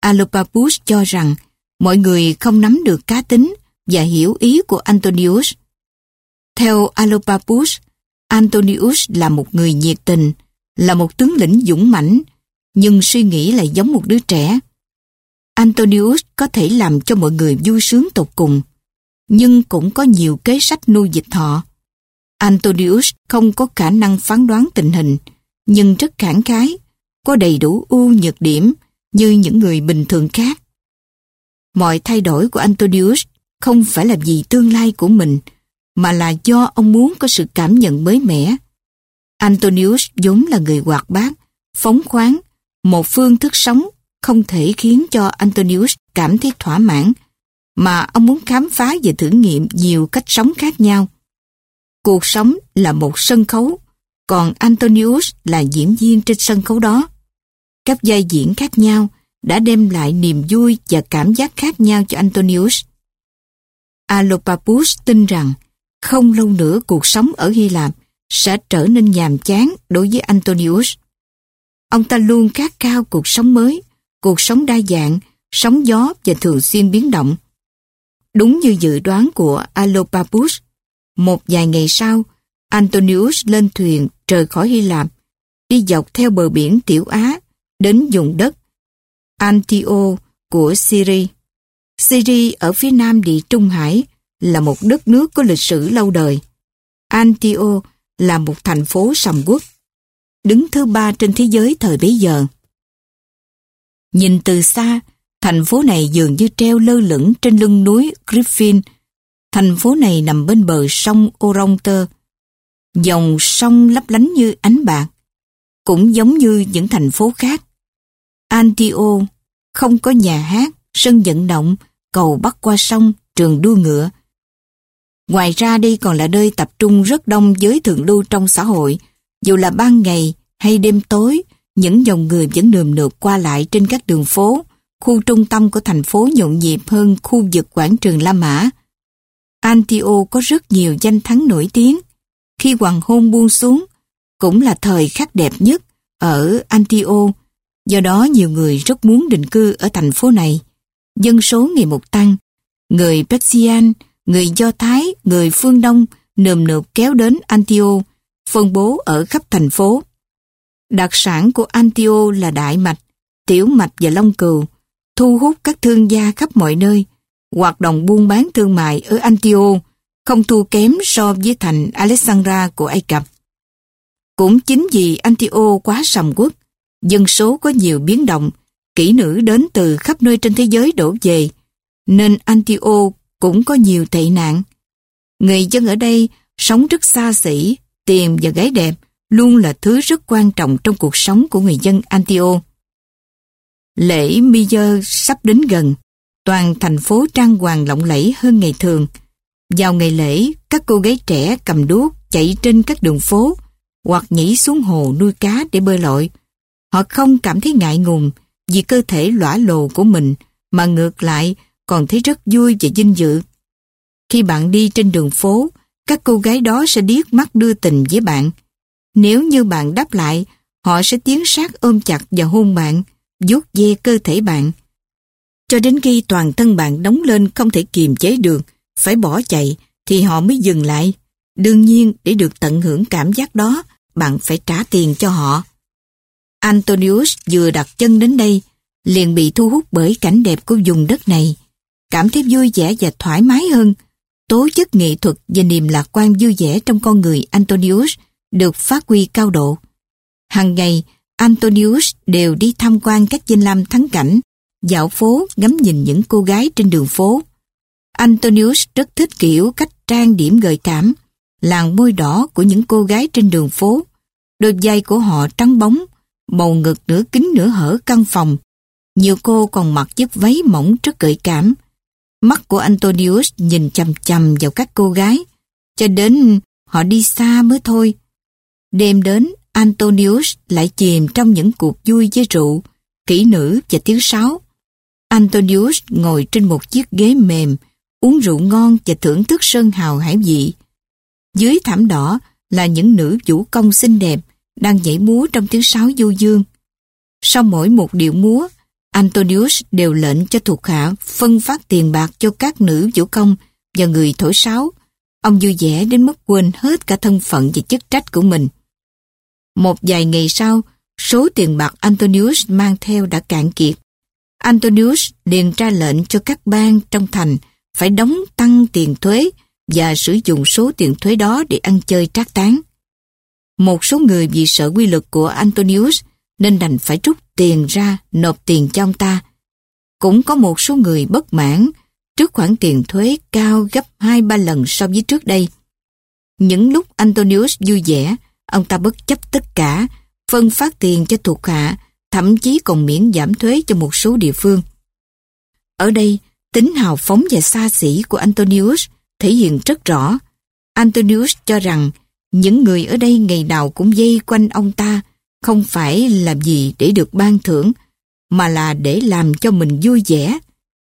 Alopappus cho rằng mọi người không nắm được cá tính và hiểu ý của Antonius. Theo Alopappus, Antonius là một người nhiệt tình, là một tướng lĩnh dũng mãnh, nhưng suy nghĩ lại giống một đứa trẻ. Antonius có thể làm cho mọi người vui sướng tột cùng, nhưng cũng có nhiều kế sách nuôi dịch họ. Antonius không có khả năng phán đoán tình hình, nhưng rất khẳng khái, có đầy đủ ưu nhược điểm như những người bình thường khác. Mọi thay đổi của Antonius không phải là vì tương lai của mình, mà là do ông muốn có sự cảm nhận mới mẻ. Antonius vốn là người hoạt bát, phóng khoáng, một phương thức sống không thể khiến cho Antonius cảm thấy thỏa mãn, mà ông muốn khám phá và thử nghiệm nhiều cách sống khác nhau. Cuộc sống là một sân khấu, còn Antonius là diễn viên trên sân khấu đó. Các vai diễn khác nhau đã đem lại niềm vui và cảm giác khác nhau cho Antonius. Alopapus tin rằng không lâu nữa cuộc sống ở Hy Lạp sẽ trở nên nhàm chán đối với Antonius. Ông ta luôn khát khao cuộc sống mới, cuộc sống đa dạng, sóng gió và thường xuyên biến động. Đúng như dự đoán của Alopapus, một vài ngày sau, Antonius lên thuyền rời khỏi Hy Lạp, đi dọc theo bờ biển Tiểu Á đến vùng đất Antio của Syria. Syria ở phía nam địa Trung Hải là một đất nước có lịch sử lâu đời. Antio là một thành phố sầm quốc, đứng thứ ba trên thế giới thời bấy giờ. Nhìn từ xa, thành phố này dường như treo lơ lửng trên lưng núi Griffin, Thành phố này nằm bên bờ sông Oronte, dòng sông lấp lánh như ánh bạc, cũng giống như những thành phố khác. Antio không có nhà hát, sân vận động, cầu bắc qua sông, trường đua ngựa. Ngoài ra đây còn là nơi tập trung rất đông giới thượng lưu trong xã hội, dù là ban ngày hay đêm tối, những dòng người vẫn nườm nượp qua lại trên các đường phố, khu trung tâm của thành phố nhộn nhịp hơn khu vực quảng trường La Mã. Antio có rất nhiều danh thắng nổi tiếng. Khi hoàng hôn buông xuống, cũng là thời khắc đẹp nhất ở Antio. Do đó nhiều người rất muốn định cư ở thành phố này. Dân số ngày một tăng. Người Persian, người Do Thái, người phương Đông nườm nượp kéo đến Antio, phân bố ở khắp thành phố. Đặc sản của Antio là đại mạch, tiểu mạch và long cừu, thu hút các thương gia khắp mọi nơi. Hoạt động buôn bán thương mại ở Antio không thua kém so với thành Alexandra của Ai Cập. Cũng chính vì Antio quá sầm quốc, dân số có nhiều biến động, kỹ nữ đến từ khắp nơi trên thế giới đổ về, nên Antio cũng có nhiều tệ nạn. Người dân ở đây sống rất xa xỉ, tiền và gái đẹp luôn là thứ rất quan trọng trong cuộc sống của người dân Antio. Lễ Miyer sắp đến gần, toàn thành phố trang hoàng lộng lẫy hơn ngày thường. Vào ngày lễ, các cô gái trẻ cầm đuốc chạy trên các đường phố hoặc nhảy xuống hồ nuôi cá để bơi lội. Họ không cảm thấy ngại ngùng vì cơ thể lõa lồ của mình mà ngược lại còn thấy rất vui và vinh dự. Khi bạn đi trên đường phố, các cô gái đó sẽ điếc mắt đưa tình với bạn. Nếu như bạn đáp lại, họ sẽ tiến sát ôm chặt và hôn bạn, vuốt ve cơ thể bạn. Cho đến khi toàn thân bạn đóng lên không thể kiềm chế được, phải bỏ chạy, thì họ mới dừng lại. Đương nhiên, để được tận hưởng cảm giác đó, bạn phải trả tiền cho họ. Antonius vừa đặt chân đến đây, liền bị thu hút bởi cảnh đẹp của vùng đất này. Cảm thấy vui vẻ và thoải mái hơn. Tố chất nghệ thuật và niềm lạc quan vui vẻ trong con người Antonius được phát huy cao độ. Hàng ngày, Antonius đều đi tham quan các danh lam thắng cảnh, dạo phố ngắm nhìn những cô gái trên đường phố. Antonius rất thích kiểu cách trang điểm gợi cảm, làn môi đỏ của những cô gái trên đường phố. Đôi vai của họ trắng bóng, bầu ngực nửa kính nửa hở căn phòng. Nhiều cô còn mặc chiếc váy mỏng rất gợi cảm. Mắt của Antonius nhìn chầm chầm vào các cô gái, cho đến họ đi xa mới thôi. Đêm đến, Antonius lại chìm trong những cuộc vui với rượu, kỹ nữ và tiếng sáo. Antonius ngồi trên một chiếc ghế mềm, uống rượu ngon và thưởng thức sơn hào hải vị. Dưới thảm đỏ là những nữ vũ công xinh đẹp đang nhảy múa trong tiếng sáo du dương. Sau mỗi một điệu múa, Antonius đều lệnh cho thuộc hạ phân phát tiền bạc cho các nữ vũ công và người thổi sáo. Ông vui vẻ đến mức quên hết cả thân phận và chức trách của mình. Một vài ngày sau, số tiền bạc Antonius mang theo đã cạn kiệt. Antonius liền ra lệnh cho các bang trong thành phải đóng tăng tiền thuế và sử dụng số tiền thuế đó để ăn chơi trác tán. Một số người vì sợ quy luật của Antonius nên đành phải rút tiền ra nộp tiền cho ông ta. Cũng có một số người bất mãn trước khoản tiền thuế cao gấp 2-3 lần so với trước đây. Những lúc Antonius vui vẻ, ông ta bất chấp tất cả, phân phát tiền cho thuộc hạ, thậm chí còn miễn giảm thuế cho một số địa phương. Ở đây, tính hào phóng và xa xỉ của Antonius thể hiện rất rõ. Antonius cho rằng những người ở đây ngày nào cũng dây quanh ông ta không phải làm gì để được ban thưởng, mà là để làm cho mình vui vẻ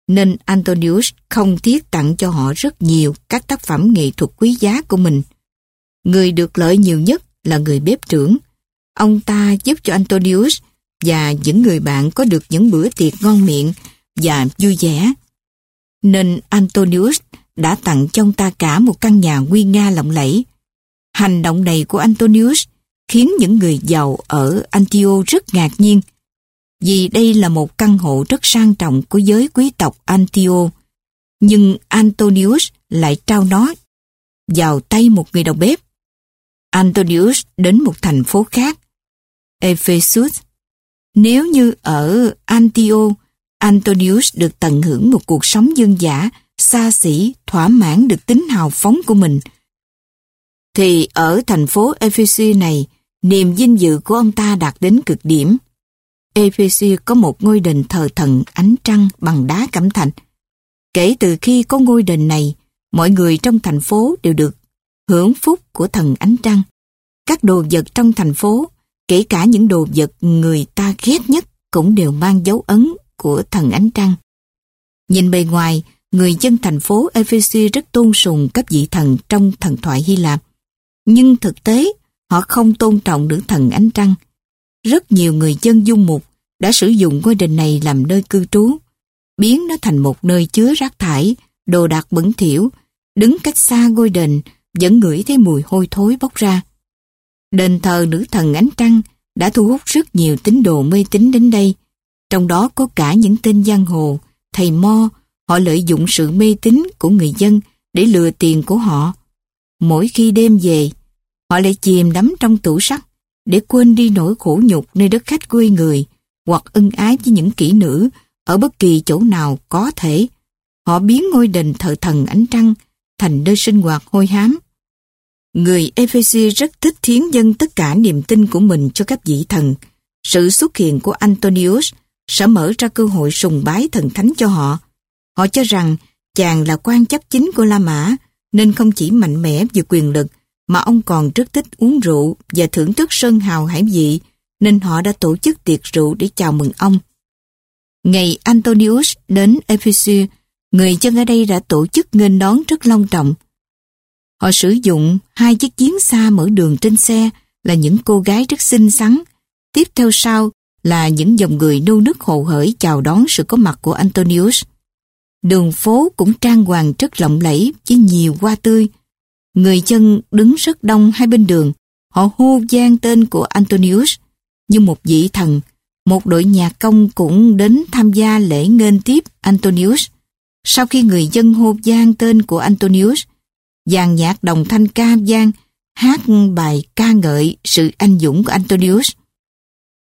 nên Antonius không tiếc tặng cho họ rất nhiều các tác phẩm nghệ thuật quý giá của mình. Người được lợi nhiều nhất là người bếp trưởng. Ông ta giúp cho Antonius và những người bạn có được những bữa tiệc ngon miệng và vui vẻ. Nên Antonius đã tặng cho ông ta cả một căn nhà nguy nga lộng lẫy. Hành động này của Antonius khiến những người giàu ở Antio rất ngạc nhiên vì đây là một căn hộ rất sang trọng của giới quý tộc Antio. Nhưng Antonius lại trao nó vào tay một người đầu bếp. Antonius đến một thành phố khác, Ephesus. Nếu như ở Antio, Antonius được tận hưởng một cuộc sống dân dã xa xỉ, thỏa mãn được tính hào phóng của mình. Thì ở thành phố Ephesus này, niềm vinh dự của ông ta đạt đến cực điểm. Ephesus có một ngôi đền thờ thần ánh trăng bằng đá cẩm thạch. Kể từ khi có ngôi đền này, mọi người trong thành phố đều được hưởng phúc của thần ánh trăng. Các đồ vật trong thành phố, kể cả những đồ vật người ta ghét nhất cũng đều mang dấu ấn của thần ánh trăng. Nhìn bề ngoài, người dân thành phố Ephesus rất tôn sùng các vị thần trong thần thoại Hy Lạp. Nhưng thực tế, họ không tôn trọng nữ thần ánh trăng. Rất nhiều người dân dung mục đã sử dụng ngôi đình này làm nơi cư trú, biến nó thành một nơi chứa rác thải, đồ đạc bẩn thỉu, đứng cách xa ngôi đền vẫn ngửi thấy mùi hôi thối bốc ra. Đền thờ nữ thần ánh trăng đã thu hút rất nhiều tín đồ mê tín đến đây, trong đó có cả những tên giang hồ, thầy mo, họ lợi dụng sự mê tín của người dân để lừa tiền của họ. Mỗi khi đêm về, họ lại chìm đắm trong tủ sắt, để quên đi nỗi khổ nhục nơi đất khách quê người, hoặc ân ái với những kỹ nữ ở bất kỳ chỗ nào có thể. Họ biến ngôi đền thờ thần ánh trăng thành nơi sinh hoạt hôi hám. Người Ephesus rất thích thiến dân tất cả niềm tin của mình cho các vị thần. Sự xuất hiện của Antonius sẽ mở ra cơ hội sùng bái thần thánh cho họ. Họ cho rằng chàng là quan chấp chính của La Mã, nên không chỉ mạnh mẽ về quyền lực mà ông còn rất thích uống rượu và thưởng thức sơn hào hải vị nên họ đã tổ chức tiệc rượu để chào mừng ông. Ngày Antonius đến Ephesus, người dân ở đây đã tổ chức nghênh đón rất long trọng. Họ sử dụng hai chiếc chiến xa mở đường trên xe là những cô gái rất xinh xắn. Tiếp theo sau là những dòng người nô nức hồ hởi chào đón sự có mặt của Antonius. Đường phố cũng trang hoàng rất lộng lẫy với nhiều hoa tươi. Người dân đứng rất đông hai bên đường. Họ hô gian tên của Antonius như một vị thần. Một đội nhạc công cũng đến tham gia lễ nghênh tiếp Antonius. Sau khi người dân hô gian tên của Antonius, dàn nhạc đồng thanh ca gian hát bài ca ngợi sự anh dũng của Antonius.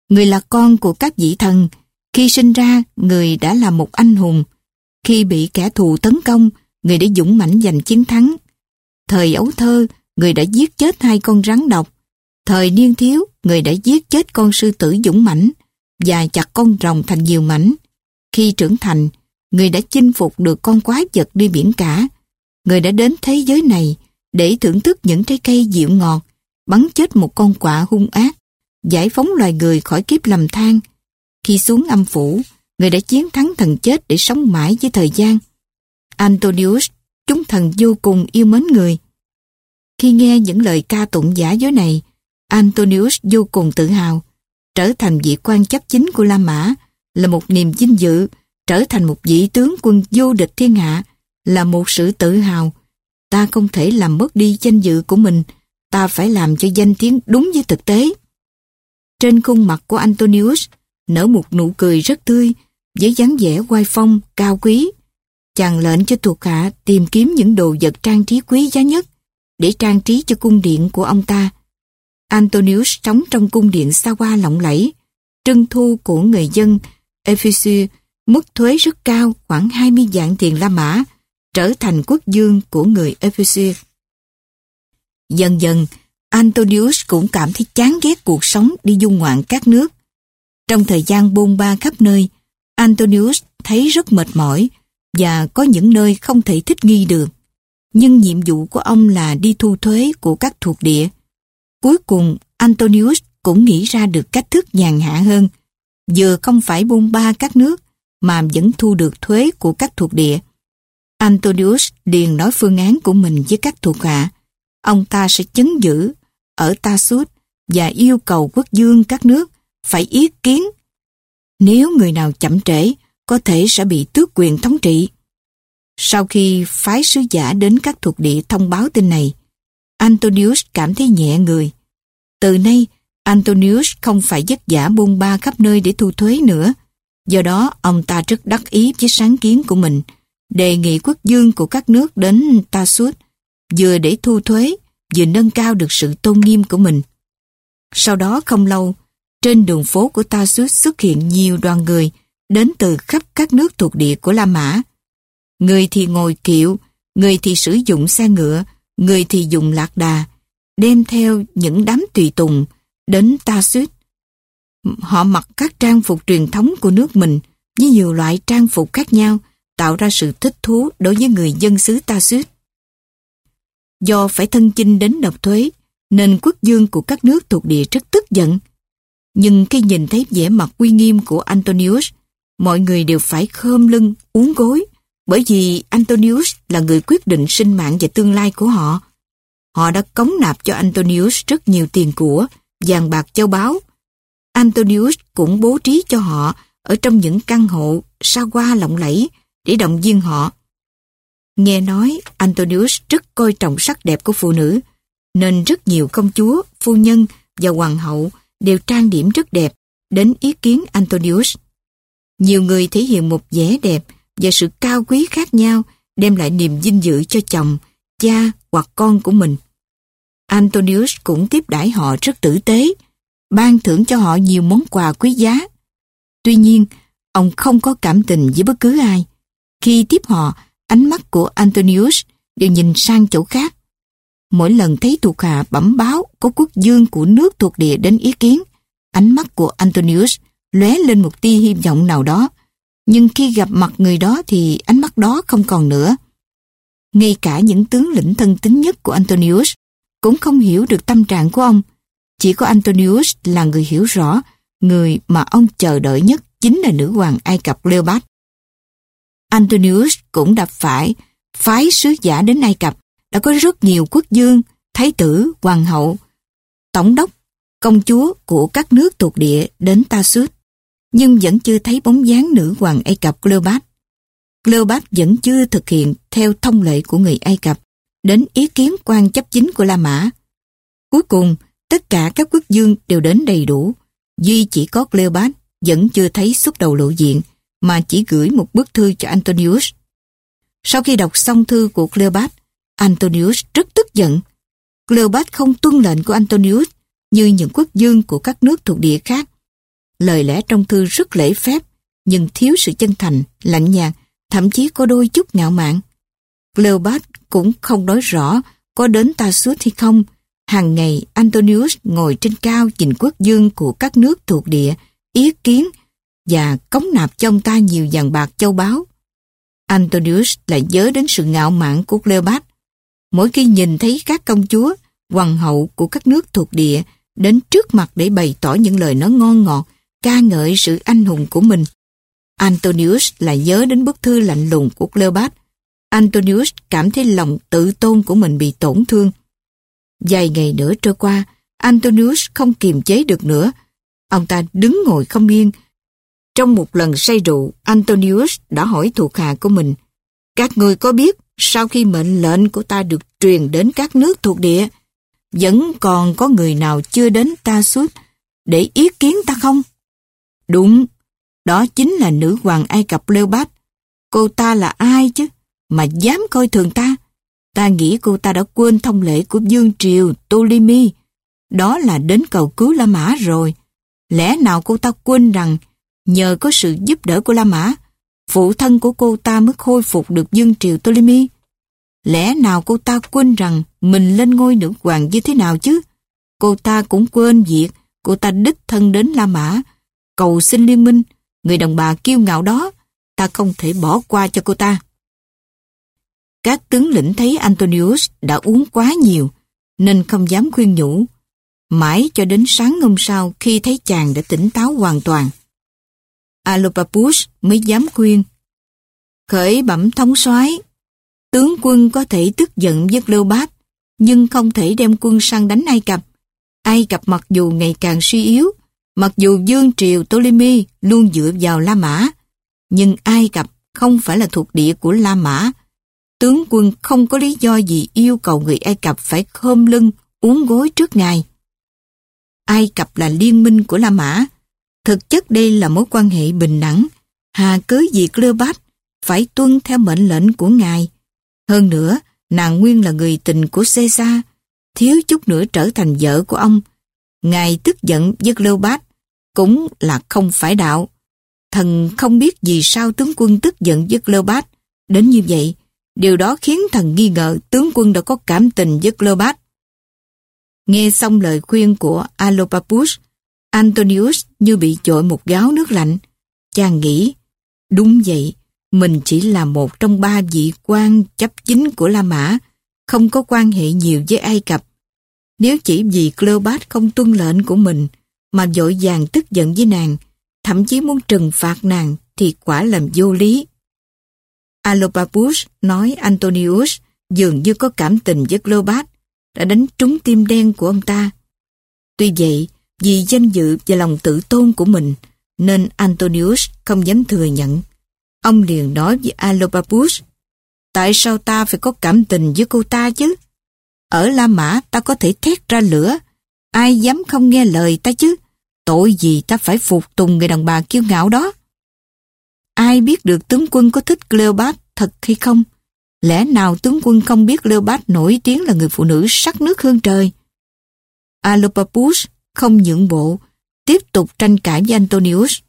Người là con của các vị thần, khi sinh ra người đã là một anh hùng, khi bị kẻ thù tấn công, người đã dũng mãnh giành chiến thắng. Thời ấu thơ, người đã giết chết hai con rắn độc. Thời niên thiếu, người đã giết chết con sư tử dũng mãnh và chặt con rồng thành nhiều mảnh. Khi trưởng thành, người đã chinh phục được con quái vật đi biển cả. Người đã đến thế giới này để thưởng thức những trái cây dịu ngọt, bắn chết một con quạ hung ác, giải phóng loài người khỏi kiếp lầm than. Khi xuống âm phủ, người đã chiến thắng thần chết để sống mãi với thời gian. Antonius, chúng thần vô cùng yêu mến người. Khi nghe những lời ca tụng giả dối này, Antonius vô cùng tự hào, trở thành vị quan chấp chính của La Mã, là một niềm vinh dự, trở thành một vị tướng quân vô địch thiên hạ, là một sự tự hào. Ta không thể làm mất đi danh dự của mình, ta phải làm cho danh tiếng đúng với thực tế. Trên khuôn mặt của Antonius nở một nụ cười rất tươi, với dáng vẻ oai phong, cao quý. Chàng lệnh cho thuộc hạ tìm kiếm những đồ vật trang trí quý giá nhất để trang trí cho cung điện của ông ta. Antonius sống trong cung điện xa hoa lộng lẫy, trân thu của người dân Ephesus mức thuế rất cao khoảng 20 vạn tiền La Mã, trở thành quốc dương của người Ephesus. Dần dần, Antonius cũng cảm thấy chán ghét cuộc sống đi du ngoạn các nước. Trong thời gian bôn ba khắp nơi, Antonius thấy rất mệt mỏi và có những nơi không thể thích nghi được. Nhưng nhiệm vụ của ông là đi thu thuế của các thuộc địa. Cuối cùng, Antonius cũng nghĩ ra được cách thức nhàn hạ hơn. Vừa không phải bôn ba các nước, mà vẫn thu được thuế của các thuộc địa. Antonius liền nói phương án của mình với các thuộc hạ. Ông ta sẽ chấn giữ ở Tassus và yêu cầu quốc dương các nước phải ý kiến. Nếu người nào chậm trễ, có thể sẽ bị tước quyền thống trị. Sau khi phái sứ giả đến các thuộc địa thông báo tin này, Antonius cảm thấy nhẹ người. Từ nay, Antonius không phải giấc giả buôn ba khắp nơi để thu thuế nữa. Do đó, ông ta rất đắc ý với sáng kiến của mình, đề nghị quốc dương của các nước đến Tassus, vừa để thu thuế, vừa nâng cao được sự tôn nghiêm của mình. Sau đó không lâu, trên đường phố của Tarsus xuất hiện nhiều đoàn người đến từ khắp các nước thuộc địa của La Mã. người thì ngồi kiệu, người thì sử dụng xe ngựa, người thì dùng lạc đà, đem theo những đám tùy tùng đến Ta Suýt. Họ mặc các trang phục truyền thống của nước mình với nhiều loại trang phục khác nhau, tạo ra sự thích thú đối với người dân xứ Ta Suýt. Do phải thân chinh đến nộp thuế, nên quốc dương của các nước thuộc địa rất tức giận. Nhưng khi nhìn thấy vẻ mặt uy nghiêm của Antonius, mọi người đều phải khom lưng, uống gối, bởi vì Antonius là người quyết định sinh mạng và tương lai của họ. Họ đã cống nạp cho Antonius rất nhiều tiền của, vàng bạc châu báu. Antonius cũng bố trí cho họ ở trong những căn hộ xa hoa lộng lẫy để động viên họ. Nghe nói Antonius rất coi trọng sắc đẹp của phụ nữ, nên rất nhiều công chúa, phu nhân và hoàng hậu đều trang điểm rất đẹp đến ý kiến Antonius. Nhiều người thể hiện một vẻ đẹp và sự cao quý khác nhau đem lại niềm vinh dự cho chồng, cha hoặc con của mình. Antonius cũng tiếp đãi họ rất tử tế, ban thưởng cho họ nhiều món quà quý giá. Tuy nhiên, ông không có cảm tình với bất cứ ai. Khi tiếp họ, ánh mắt của Antonius đều nhìn sang chỗ khác. Mỗi lần thấy thuộc hạ bẩm báo có quốc dương của nước thuộc địa đến ý kiến, ánh mắt của Antonius lóe lên một tia hy vọng nào đó. Nhưng khi gặp mặt người đó thì ánh mắt đó không còn nữa. Ngay cả những tướng lĩnh thân tín nhất của Antonius cũng không hiểu được tâm trạng của ông. Chỉ có Antonius là người hiểu rõ, người mà ông chờ đợi nhất chính là nữ hoàng Ai Cập Cleopatra. Antonius cũng đã phải phái sứ giả đến Ai Cập, đã có rất nhiều quốc dương, thái tử, hoàng hậu, tổng đốc, công chúa của các nước thuộc địa đến Ta Suốt, nhưng vẫn chưa thấy bóng dáng nữ hoàng Ai Cập Cleopat. Cleopat vẫn chưa thực hiện theo thông lệ của người Ai Cập, đến ý kiến quan chấp chính của La Mã. Cuối cùng, tất cả các quốc dương đều đến đầy đủ, duy chỉ có Cleopat vẫn chưa thấy xuất đầu lộ diện, mà chỉ gửi một bức thư cho Antonius. Sau khi đọc xong thư của Cleopat, Antonius rất tức giận. Cleopat không tuân lệnh của Antonius như những quốc dương của các nước thuộc địa khác. Lời lẽ trong thư rất lễ phép, nhưng thiếu sự chân thành, lạnh nhạt, thậm chí có đôi chút ngạo mạn. Cleopat cũng không nói rõ có đến ta suốt hay không. Hàng ngày Antonius ngồi trên cao nhìn quốc dương của các nước thuộc địa, ý kiến và cống nạp cho ông ta nhiều vàng bạc châu báu. Antonius lại nhớ đến sự ngạo mạn của Cleopat. Mỗi khi nhìn thấy các công chúa, hoàng hậu của các nước thuộc địa đến trước mặt để bày tỏ những lời nói ngon ngọt, ca ngợi sự anh hùng của mình. Antonius lại nhớ đến bức thư lạnh lùng của Cleopat. Antonius cảm thấy lòng tự tôn của mình bị tổn thương. Vài ngày nữa trôi qua, Antonius không kiềm chế được nữa. Ông ta đứng ngồi không yên, trong một lần say rượu, Antonius đã hỏi thuộc hạ của mình, các người có biết sau khi mệnh lệnh của ta được truyền đến các nước thuộc địa, vẫn còn có người nào chưa đến ta suốt để ý kiến ta không? Đúng, đó chính là nữ hoàng Ai Cập Leopold. Cô ta là ai chứ, mà dám coi thường ta? Ta nghĩ cô ta đã quên thông lệ của Dương Triều Ptolemy. Đó là đến cầu cứu La Mã rồi. Lẽ nào cô ta quên rằng Nhờ có sự giúp đỡ của La Mã, phụ thân của cô ta mới khôi phục được dương triều Ptolemy. Lẽ nào cô ta quên rằng mình lên ngôi nữ hoàng như thế nào chứ? Cô ta cũng quên việc cô ta đích thân đến La Mã, cầu xin liên minh, người đồng bà kiêu ngạo đó, ta không thể bỏ qua cho cô ta. Các tướng lĩnh thấy Antonius đã uống quá nhiều, nên không dám khuyên nhủ. Mãi cho đến sáng hôm sau khi thấy chàng đã tỉnh táo hoàn toàn. Alopapus mới dám khuyên. Khởi bẩm thống soái tướng quân có thể tức giận với Cleopat, nhưng không thể đem quân sang đánh Ai Cập. Ai Cập mặc dù ngày càng suy yếu, mặc dù Dương Triều Ptolemy luôn dựa vào La Mã, nhưng Ai Cập không phải là thuộc địa của La Mã. Tướng quân không có lý do gì yêu cầu người Ai Cập phải khom lưng, uống gối trước ngài. Ai Cập là liên minh của La Mã, Thực chất đây là mối quan hệ bình đẳng, hà cớ gì Cleopat phải tuân theo mệnh lệnh của ngài. Hơn nữa, nàng nguyên là người tình của Caesar, thiếu chút nữa trở thành vợ của ông. Ngài tức giận với bát, cũng là không phải đạo. Thần không biết vì sao tướng quân tức giận với bát. đến như vậy, điều đó khiến thần nghi ngờ tướng quân đã có cảm tình với Cleopat. Nghe xong lời khuyên của Alopappus, Antonius như bị chội một gáo nước lạnh. Chàng nghĩ, đúng vậy, mình chỉ là một trong ba vị quan chấp chính của La Mã, không có quan hệ nhiều với Ai Cập. Nếu chỉ vì Cleopat không tuân lệnh của mình, mà dội vàng tức giận với nàng, thậm chí muốn trừng phạt nàng thì quả làm vô lý. Alopapus nói Antonius dường như có cảm tình với Cleopat, đã đánh trúng tim đen của ông ta. Tuy vậy, vì danh dự và lòng tự tôn của mình, nên Antonius không dám thừa nhận. Ông liền nói với Alopapus tại sao ta phải có cảm tình với cô ta chứ? Ở La Mã ta có thể thét ra lửa, ai dám không nghe lời ta chứ? Tội gì ta phải phục tùng người đàn bà kiêu ngạo đó? Ai biết được tướng quân có thích Cleopat thật hay không? Lẽ nào tướng quân không biết Cleopat nổi tiếng là người phụ nữ sắc nước hương trời? Alopapus không nhượng bộ, tiếp tục tranh cãi với Antonius.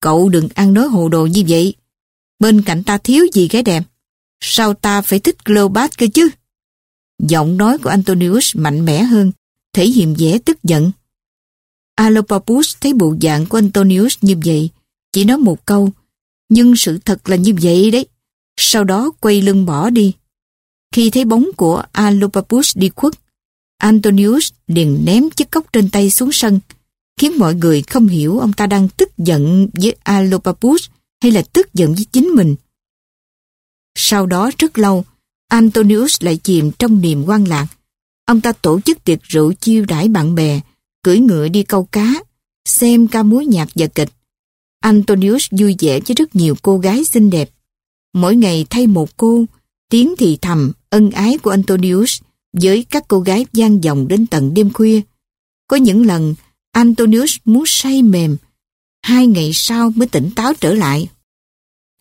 Cậu đừng ăn nói hồ đồ như vậy. Bên cạnh ta thiếu gì gái đẹp. Sao ta phải thích Cleopat cơ chứ? Giọng nói của Antonius mạnh mẽ hơn, thể hiện vẻ tức giận. Alopappus thấy bộ dạng của Antonius như vậy, chỉ nói một câu, nhưng sự thật là như vậy đấy. Sau đó quay lưng bỏ đi. Khi thấy bóng của Alopappus đi khuất, Antonius liền ném chiếc cốc trên tay xuống sân, khiến mọi người không hiểu ông ta đang tức giận với Alopappus hay là tức giận với chính mình. Sau đó rất lâu, Antonius lại chìm trong niềm quan lạc. Ông ta tổ chức tiệc rượu chiêu đãi bạn bè, cưỡi ngựa đi câu cá, xem ca múa nhạc và kịch. Antonius vui vẻ với rất nhiều cô gái xinh đẹp. Mỗi ngày thay một cô, tiếng thì thầm, ân ái của Antonius với các cô gái gian dòng đến tận đêm khuya. Có những lần, Antonius muốn say mềm, hai ngày sau mới tỉnh táo trở lại.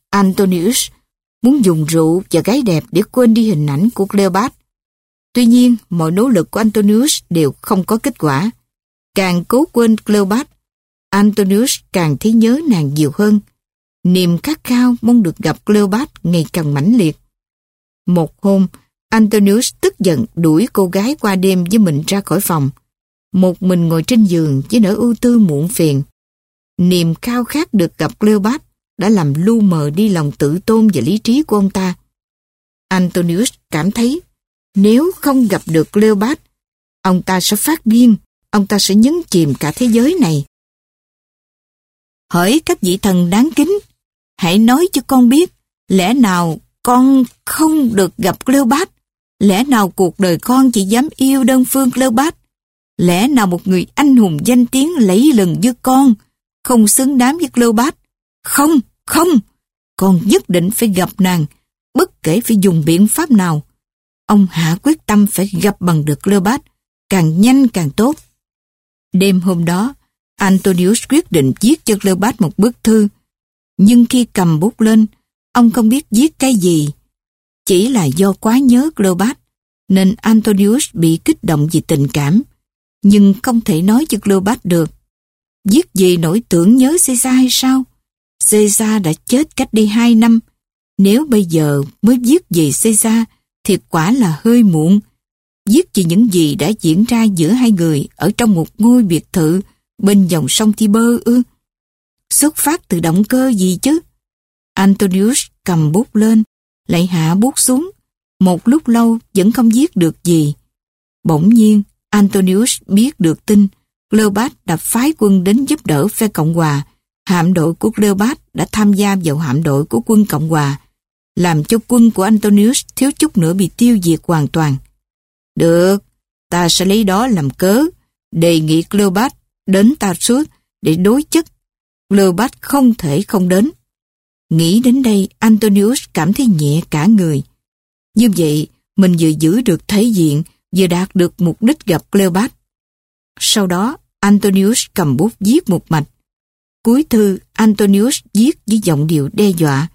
Antonius muốn dùng rượu và gái đẹp để quên đi hình ảnh của Cleopat. Tuy nhiên, mọi nỗ lực của Antonius đều không có kết quả. Càng cố quên Cleopat, Antonius càng thấy nhớ nàng nhiều hơn. Niềm khát khao mong được gặp Cleopat ngày càng mãnh liệt. Một hôm, Antonius tức giận đuổi cô gái qua đêm với mình ra khỏi phòng. Một mình ngồi trên giường với nỗi ưu tư muộn phiền. Niềm khao khát được gặp Cleopat đã làm lu mờ đi lòng tự tôn và lý trí của ông ta. Antonius cảm thấy nếu không gặp được Cleopat, ông ta sẽ phát điên, ông ta sẽ nhấn chìm cả thế giới này. Hỡi các vị thần đáng kính, hãy nói cho con biết, lẽ nào con không được gặp Cleopat? Lẽ nào cuộc đời con chỉ dám yêu đơn phương Cleopat? Lẽ nào một người anh hùng danh tiếng lấy lần như con không xứng đáng với Cleopat? Không, không, con nhất định phải gặp nàng, bất kể phải dùng biện pháp nào. Ông hạ quyết tâm phải gặp bằng được Leopold, càng nhanh càng tốt. Đêm hôm đó, Antonius quyết định viết cho Leopold một bức thư. Nhưng khi cầm bút lên, ông không biết viết cái gì. Chỉ là do quá nhớ Leopold, nên Antonius bị kích động vì tình cảm, nhưng không thể nói cho Cleopat được. Viết gì nổi tưởng nhớ Caesar hay sao? Caesar đã chết cách đi hai năm. Nếu bây giờ mới viết về Caesar thì quả là hơi muộn. Viết về những gì đã diễn ra giữa hai người ở trong một ngôi biệt thự bên dòng sông Tiber ư. Xuất phát từ động cơ gì chứ? Antonius cầm bút lên, lại hạ bút xuống. Một lúc lâu vẫn không viết được gì. Bỗng nhiên, Antonius biết được tin Cleopat đã phái quân đến giúp đỡ phe Cộng Hòa. Hạm đội của Cleopat đã tham gia vào hạm đội của quân Cộng Hòa, làm cho quân của Antonius thiếu chút nữa bị tiêu diệt hoàn toàn. Được, ta sẽ lấy đó làm cớ, đề nghị Cleopat đến ta suốt để đối chất. Cleopat không thể không đến. Nghĩ đến đây, Antonius cảm thấy nhẹ cả người. Như vậy, mình vừa giữ được thể diện, vừa đạt được mục đích gặp Cleopat. Sau đó, Antonius cầm bút viết một mạch. Cuối thư, Antonius viết với giọng điệu đe dọa,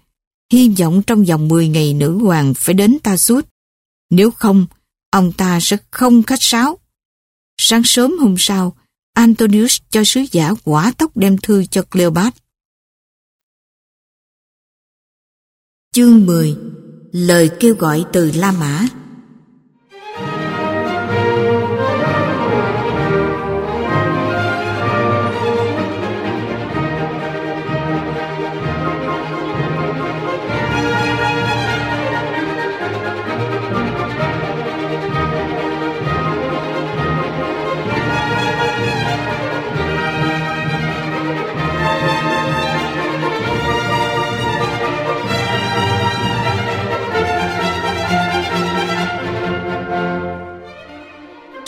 hy vọng trong vòng 10 ngày nữ hoàng phải đến ta suốt. Nếu không, ông ta sẽ không khách sáo. Sáng sớm hôm sau, Antonius cho sứ giả quả tóc đem thư cho Cleopat. Chương 10 Lời kêu gọi từ La Mã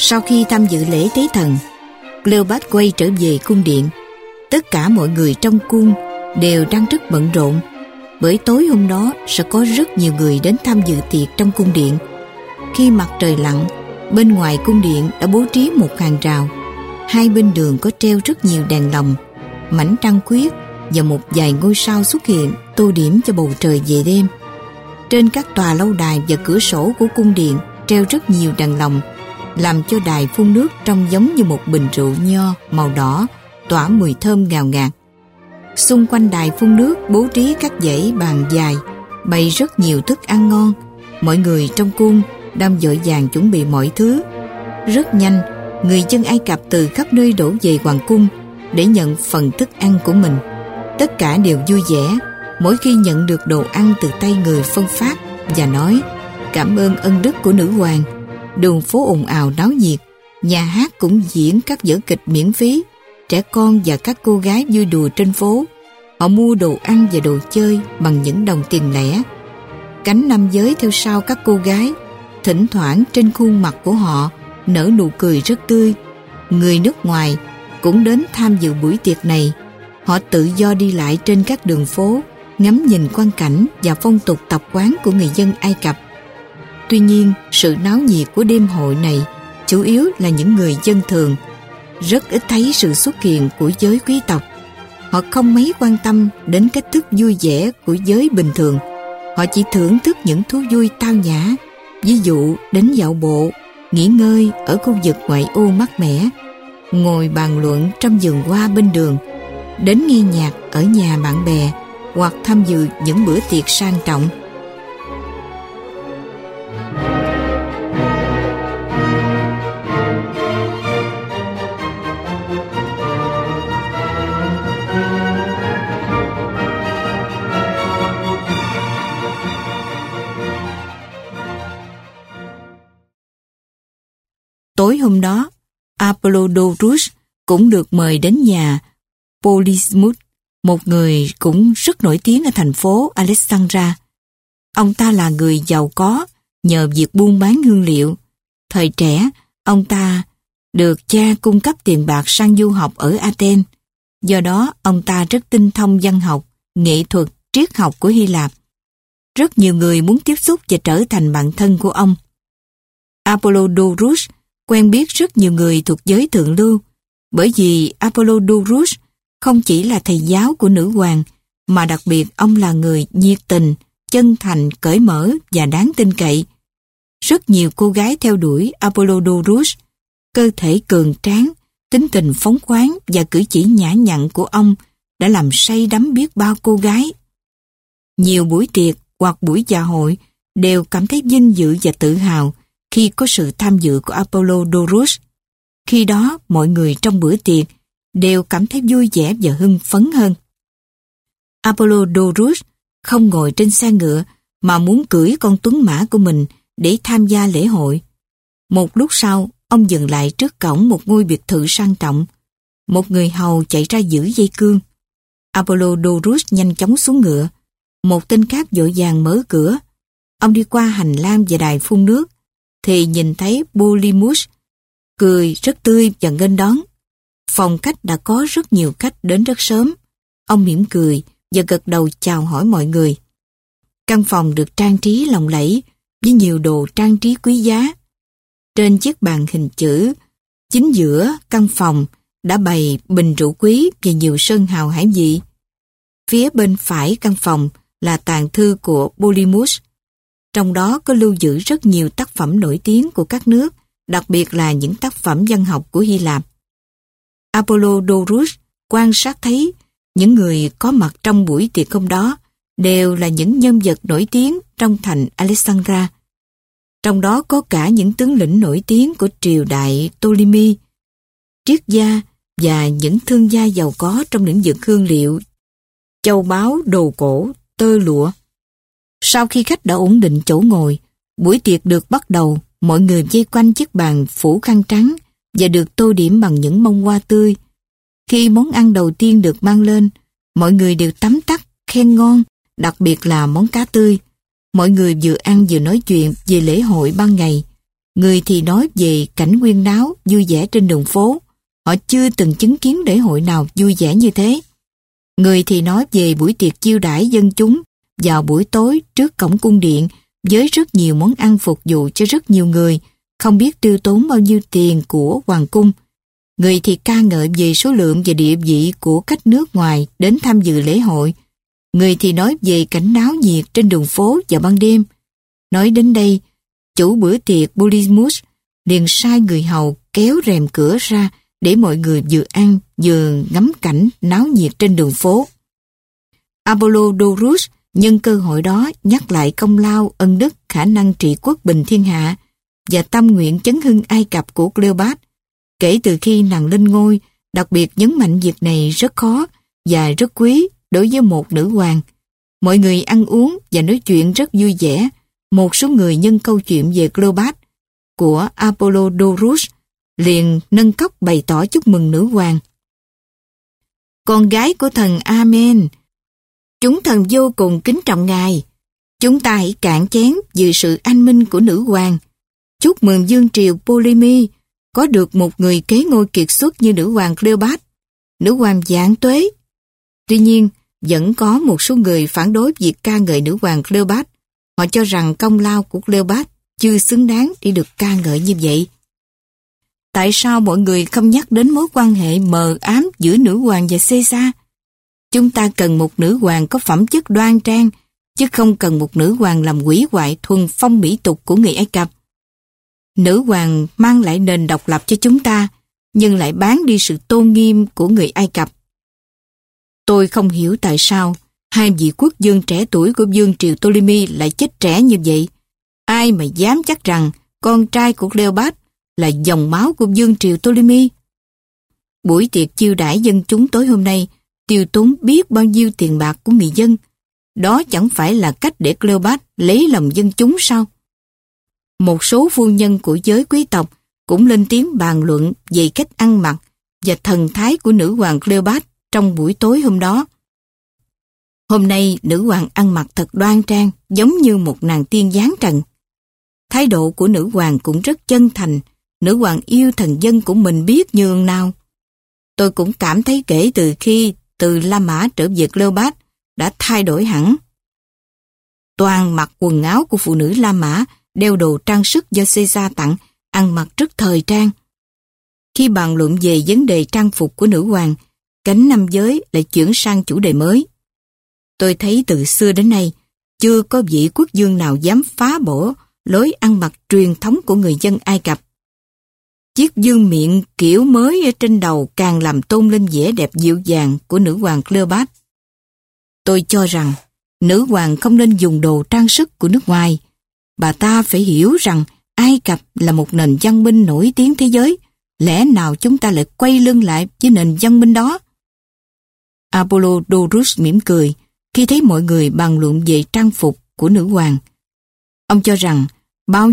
Sau khi tham dự lễ tế thần, Cleopat quay trở về cung điện. Tất cả mọi người trong cung đều đang rất bận rộn bởi tối hôm đó sẽ có rất nhiều người đến tham dự tiệc trong cung điện. Khi mặt trời lặn, bên ngoài cung điện đã bố trí một hàng rào. Hai bên đường có treo rất nhiều đèn lồng, mảnh trăng khuyết và một vài ngôi sao xuất hiện tô điểm cho bầu trời về đêm. Trên các tòa lâu đài và cửa sổ của cung điện treo rất nhiều đèn lồng làm cho đài phun nước trông giống như một bình rượu nho màu đỏ tỏa mùi thơm ngào ngạt. Xung quanh đài phun nước bố trí các dãy bàn dài bày rất nhiều thức ăn ngon. Mọi người trong cung đang dội vàng chuẩn bị mọi thứ. Rất nhanh, người dân Ai Cập từ khắp nơi đổ về hoàng cung để nhận phần thức ăn của mình. Tất cả đều vui vẻ mỗi khi nhận được đồ ăn từ tay người phân phát và nói cảm ơn ân đức của nữ hoàng đường phố ồn ào náo nhiệt, nhà hát cũng diễn các vở kịch miễn phí, trẻ con và các cô gái vui đùa trên phố. Họ mua đồ ăn và đồ chơi bằng những đồng tiền lẻ. Cánh nam giới theo sau các cô gái, thỉnh thoảng trên khuôn mặt của họ nở nụ cười rất tươi. Người nước ngoài cũng đến tham dự buổi tiệc này. Họ tự do đi lại trên các đường phố, ngắm nhìn quan cảnh và phong tục tập quán của người dân Ai Cập. Tuy nhiên, sự náo nhiệt của đêm hội này chủ yếu là những người dân thường. Rất ít thấy sự xuất hiện của giới quý tộc. Họ không mấy quan tâm đến cách thức vui vẻ của giới bình thường. Họ chỉ thưởng thức những thú vui tao nhã, ví dụ đến dạo bộ, nghỉ ngơi ở khu vực ngoại ô mát mẻ, ngồi bàn luận trong vườn hoa bên đường, đến nghe nhạc ở nhà bạn bè hoặc tham dự những bữa tiệc sang trọng. Hôm đó, Apollodorus cũng được mời đến nhà Polysmut, một người cũng rất nổi tiếng ở thành phố Alexandra. Ông ta là người giàu có nhờ việc buôn bán hương liệu. Thời trẻ, ông ta được cha cung cấp tiền bạc sang du học ở Athens. Do đó, ông ta rất tinh thông văn học, nghệ thuật, triết học của Hy Lạp. Rất nhiều người muốn tiếp xúc và trở thành bạn thân của ông. Apollodorus quen biết rất nhiều người thuộc giới thượng lưu, bởi vì Apollodorus không chỉ là thầy giáo của nữ hoàng, mà đặc biệt ông là người nhiệt tình, chân thành, cởi mở và đáng tin cậy. Rất nhiều cô gái theo đuổi Apollodorus, cơ thể cường tráng, tính tình phóng khoáng và cử chỉ nhã nhặn của ông đã làm say đắm biết bao cô gái. Nhiều buổi tiệc hoặc buổi dạ hội đều cảm thấy vinh dự và tự hào khi có sự tham dự của Apollodorus. Khi đó, mọi người trong bữa tiệc đều cảm thấy vui vẻ và hưng phấn hơn. Apollodorus không ngồi trên xe ngựa mà muốn cưỡi con tuấn mã của mình để tham gia lễ hội. Một lúc sau, ông dừng lại trước cổng một ngôi biệt thự sang trọng. Một người hầu chạy ra giữ dây cương. Apollodorus nhanh chóng xuống ngựa. Một tên khác vội vàng mở cửa. Ông đi qua hành lang và đài phun nước thì nhìn thấy Polymus cười rất tươi và nghênh đón. Phòng khách đã có rất nhiều khách đến rất sớm. Ông mỉm cười và gật đầu chào hỏi mọi người. Căn phòng được trang trí lộng lẫy với nhiều đồ trang trí quý giá. Trên chiếc bàn hình chữ, chính giữa căn phòng đã bày bình rượu quý và nhiều sơn hào hải vị. Phía bên phải căn phòng là tàn thư của Polymus trong đó có lưu giữ rất nhiều tác phẩm nổi tiếng của các nước, đặc biệt là những tác phẩm văn học của Hy Lạp. Apollodorus quan sát thấy những người có mặt trong buổi tiệc hôm đó đều là những nhân vật nổi tiếng trong thành Alexandra. Trong đó có cả những tướng lĩnh nổi tiếng của triều đại Ptolemy, triết gia và những thương gia giàu có trong lĩnh vực hương liệu, châu báu, đồ cổ, tơ lụa. Sau khi khách đã ổn định chỗ ngồi, buổi tiệc được bắt đầu, mọi người dây quanh chiếc bàn phủ khăn trắng và được tô điểm bằng những bông hoa tươi. Khi món ăn đầu tiên được mang lên, mọi người đều tắm tắt, khen ngon, đặc biệt là món cá tươi. Mọi người vừa ăn vừa nói chuyện về lễ hội ban ngày. Người thì nói về cảnh quyên đáo vui vẻ trên đường phố. Họ chưa từng chứng kiến lễ hội nào vui vẻ như thế. Người thì nói về buổi tiệc chiêu đãi dân chúng vào buổi tối trước cổng cung điện với rất nhiều món ăn phục vụ cho rất nhiều người, không biết tiêu tốn bao nhiêu tiền của hoàng cung. Người thì ca ngợi về số lượng và địa vị của khách nước ngoài đến tham dự lễ hội. Người thì nói về cảnh náo nhiệt trên đường phố vào ban đêm. Nói đến đây, chủ bữa tiệc Bulimus liền sai người hầu kéo rèm cửa ra để mọi người vừa ăn vừa ngắm cảnh náo nhiệt trên đường phố. Apollodorus nhân cơ hội đó nhắc lại công lao ân đức khả năng trị quốc bình thiên hạ và tâm nguyện chấn hưng Ai Cập của Cleopat. Kể từ khi nàng lên ngôi, đặc biệt nhấn mạnh việc này rất khó và rất quý đối với một nữ hoàng. Mọi người ăn uống và nói chuyện rất vui vẻ. Một số người nhân câu chuyện về Cleopat của Apollodorus liền nâng cốc bày tỏ chúc mừng nữ hoàng. Con gái của thần Amen, chúng thần vô cùng kính trọng ngài. Chúng ta hãy cạn chén vì sự anh minh của nữ hoàng. Chúc mừng Dương Triều Polymy có được một người kế ngôi kiệt xuất như nữ hoàng Cleopat, nữ hoàng giảng tuế. Tuy nhiên, vẫn có một số người phản đối việc ca ngợi nữ hoàng Cleopat. Họ cho rằng công lao của Cleopat chưa xứng đáng để được ca ngợi như vậy. Tại sao mọi người không nhắc đến mối quan hệ mờ ám giữa nữ hoàng và Caesar? Chúng ta cần một nữ hoàng có phẩm chất đoan trang, chứ không cần một nữ hoàng làm quỷ hoại thuần phong mỹ tục của người Ai Cập. Nữ hoàng mang lại nền độc lập cho chúng ta, nhưng lại bán đi sự tôn nghiêm của người Ai Cập. Tôi không hiểu tại sao hai vị quốc dương trẻ tuổi của Dương Triều Ptolemy lại chết trẻ như vậy. Ai mà dám chắc rằng con trai của Cleopat là dòng máu của Dương Triều Ptolemy? Buổi tiệc chiêu đãi dân chúng tối hôm nay tiêu tốn biết bao nhiêu tiền bạc của người dân. Đó chẳng phải là cách để Cleopat lấy lòng dân chúng sao? Một số phu nhân của giới quý tộc cũng lên tiếng bàn luận về cách ăn mặc và thần thái của nữ hoàng Cleopat trong buổi tối hôm đó. Hôm nay nữ hoàng ăn mặc thật đoan trang giống như một nàng tiên giáng trần. Thái độ của nữ hoàng cũng rất chân thành, nữ hoàng yêu thần dân của mình biết nhường nào. Tôi cũng cảm thấy kể từ khi từ La Mã trở về Cleopat đã thay đổi hẳn. Toàn mặc quần áo của phụ nữ La Mã, đeo đồ trang sức do Caesar tặng, ăn mặc rất thời trang. Khi bàn luận về vấn đề trang phục của nữ hoàng, cánh nam giới lại chuyển sang chủ đề mới. Tôi thấy từ xưa đến nay, chưa có vị quốc dương nào dám phá bổ lối ăn mặc truyền thống của người dân Ai Cập. Chiếc dương miệng kiểu mới ở trên đầu càng làm tôn lên vẻ đẹp dịu dàng của nữ hoàng Cleopat. Tôi cho rằng, nữ hoàng không nên dùng đồ trang sức của nước ngoài. Bà ta phải hiểu rằng Ai Cập là một nền văn minh nổi tiếng thế giới. Lẽ nào chúng ta lại quay lưng lại với nền văn minh đó? Apollo Dorus mỉm cười khi thấy mọi người bàn luận về trang phục của nữ hoàng. Ông cho rằng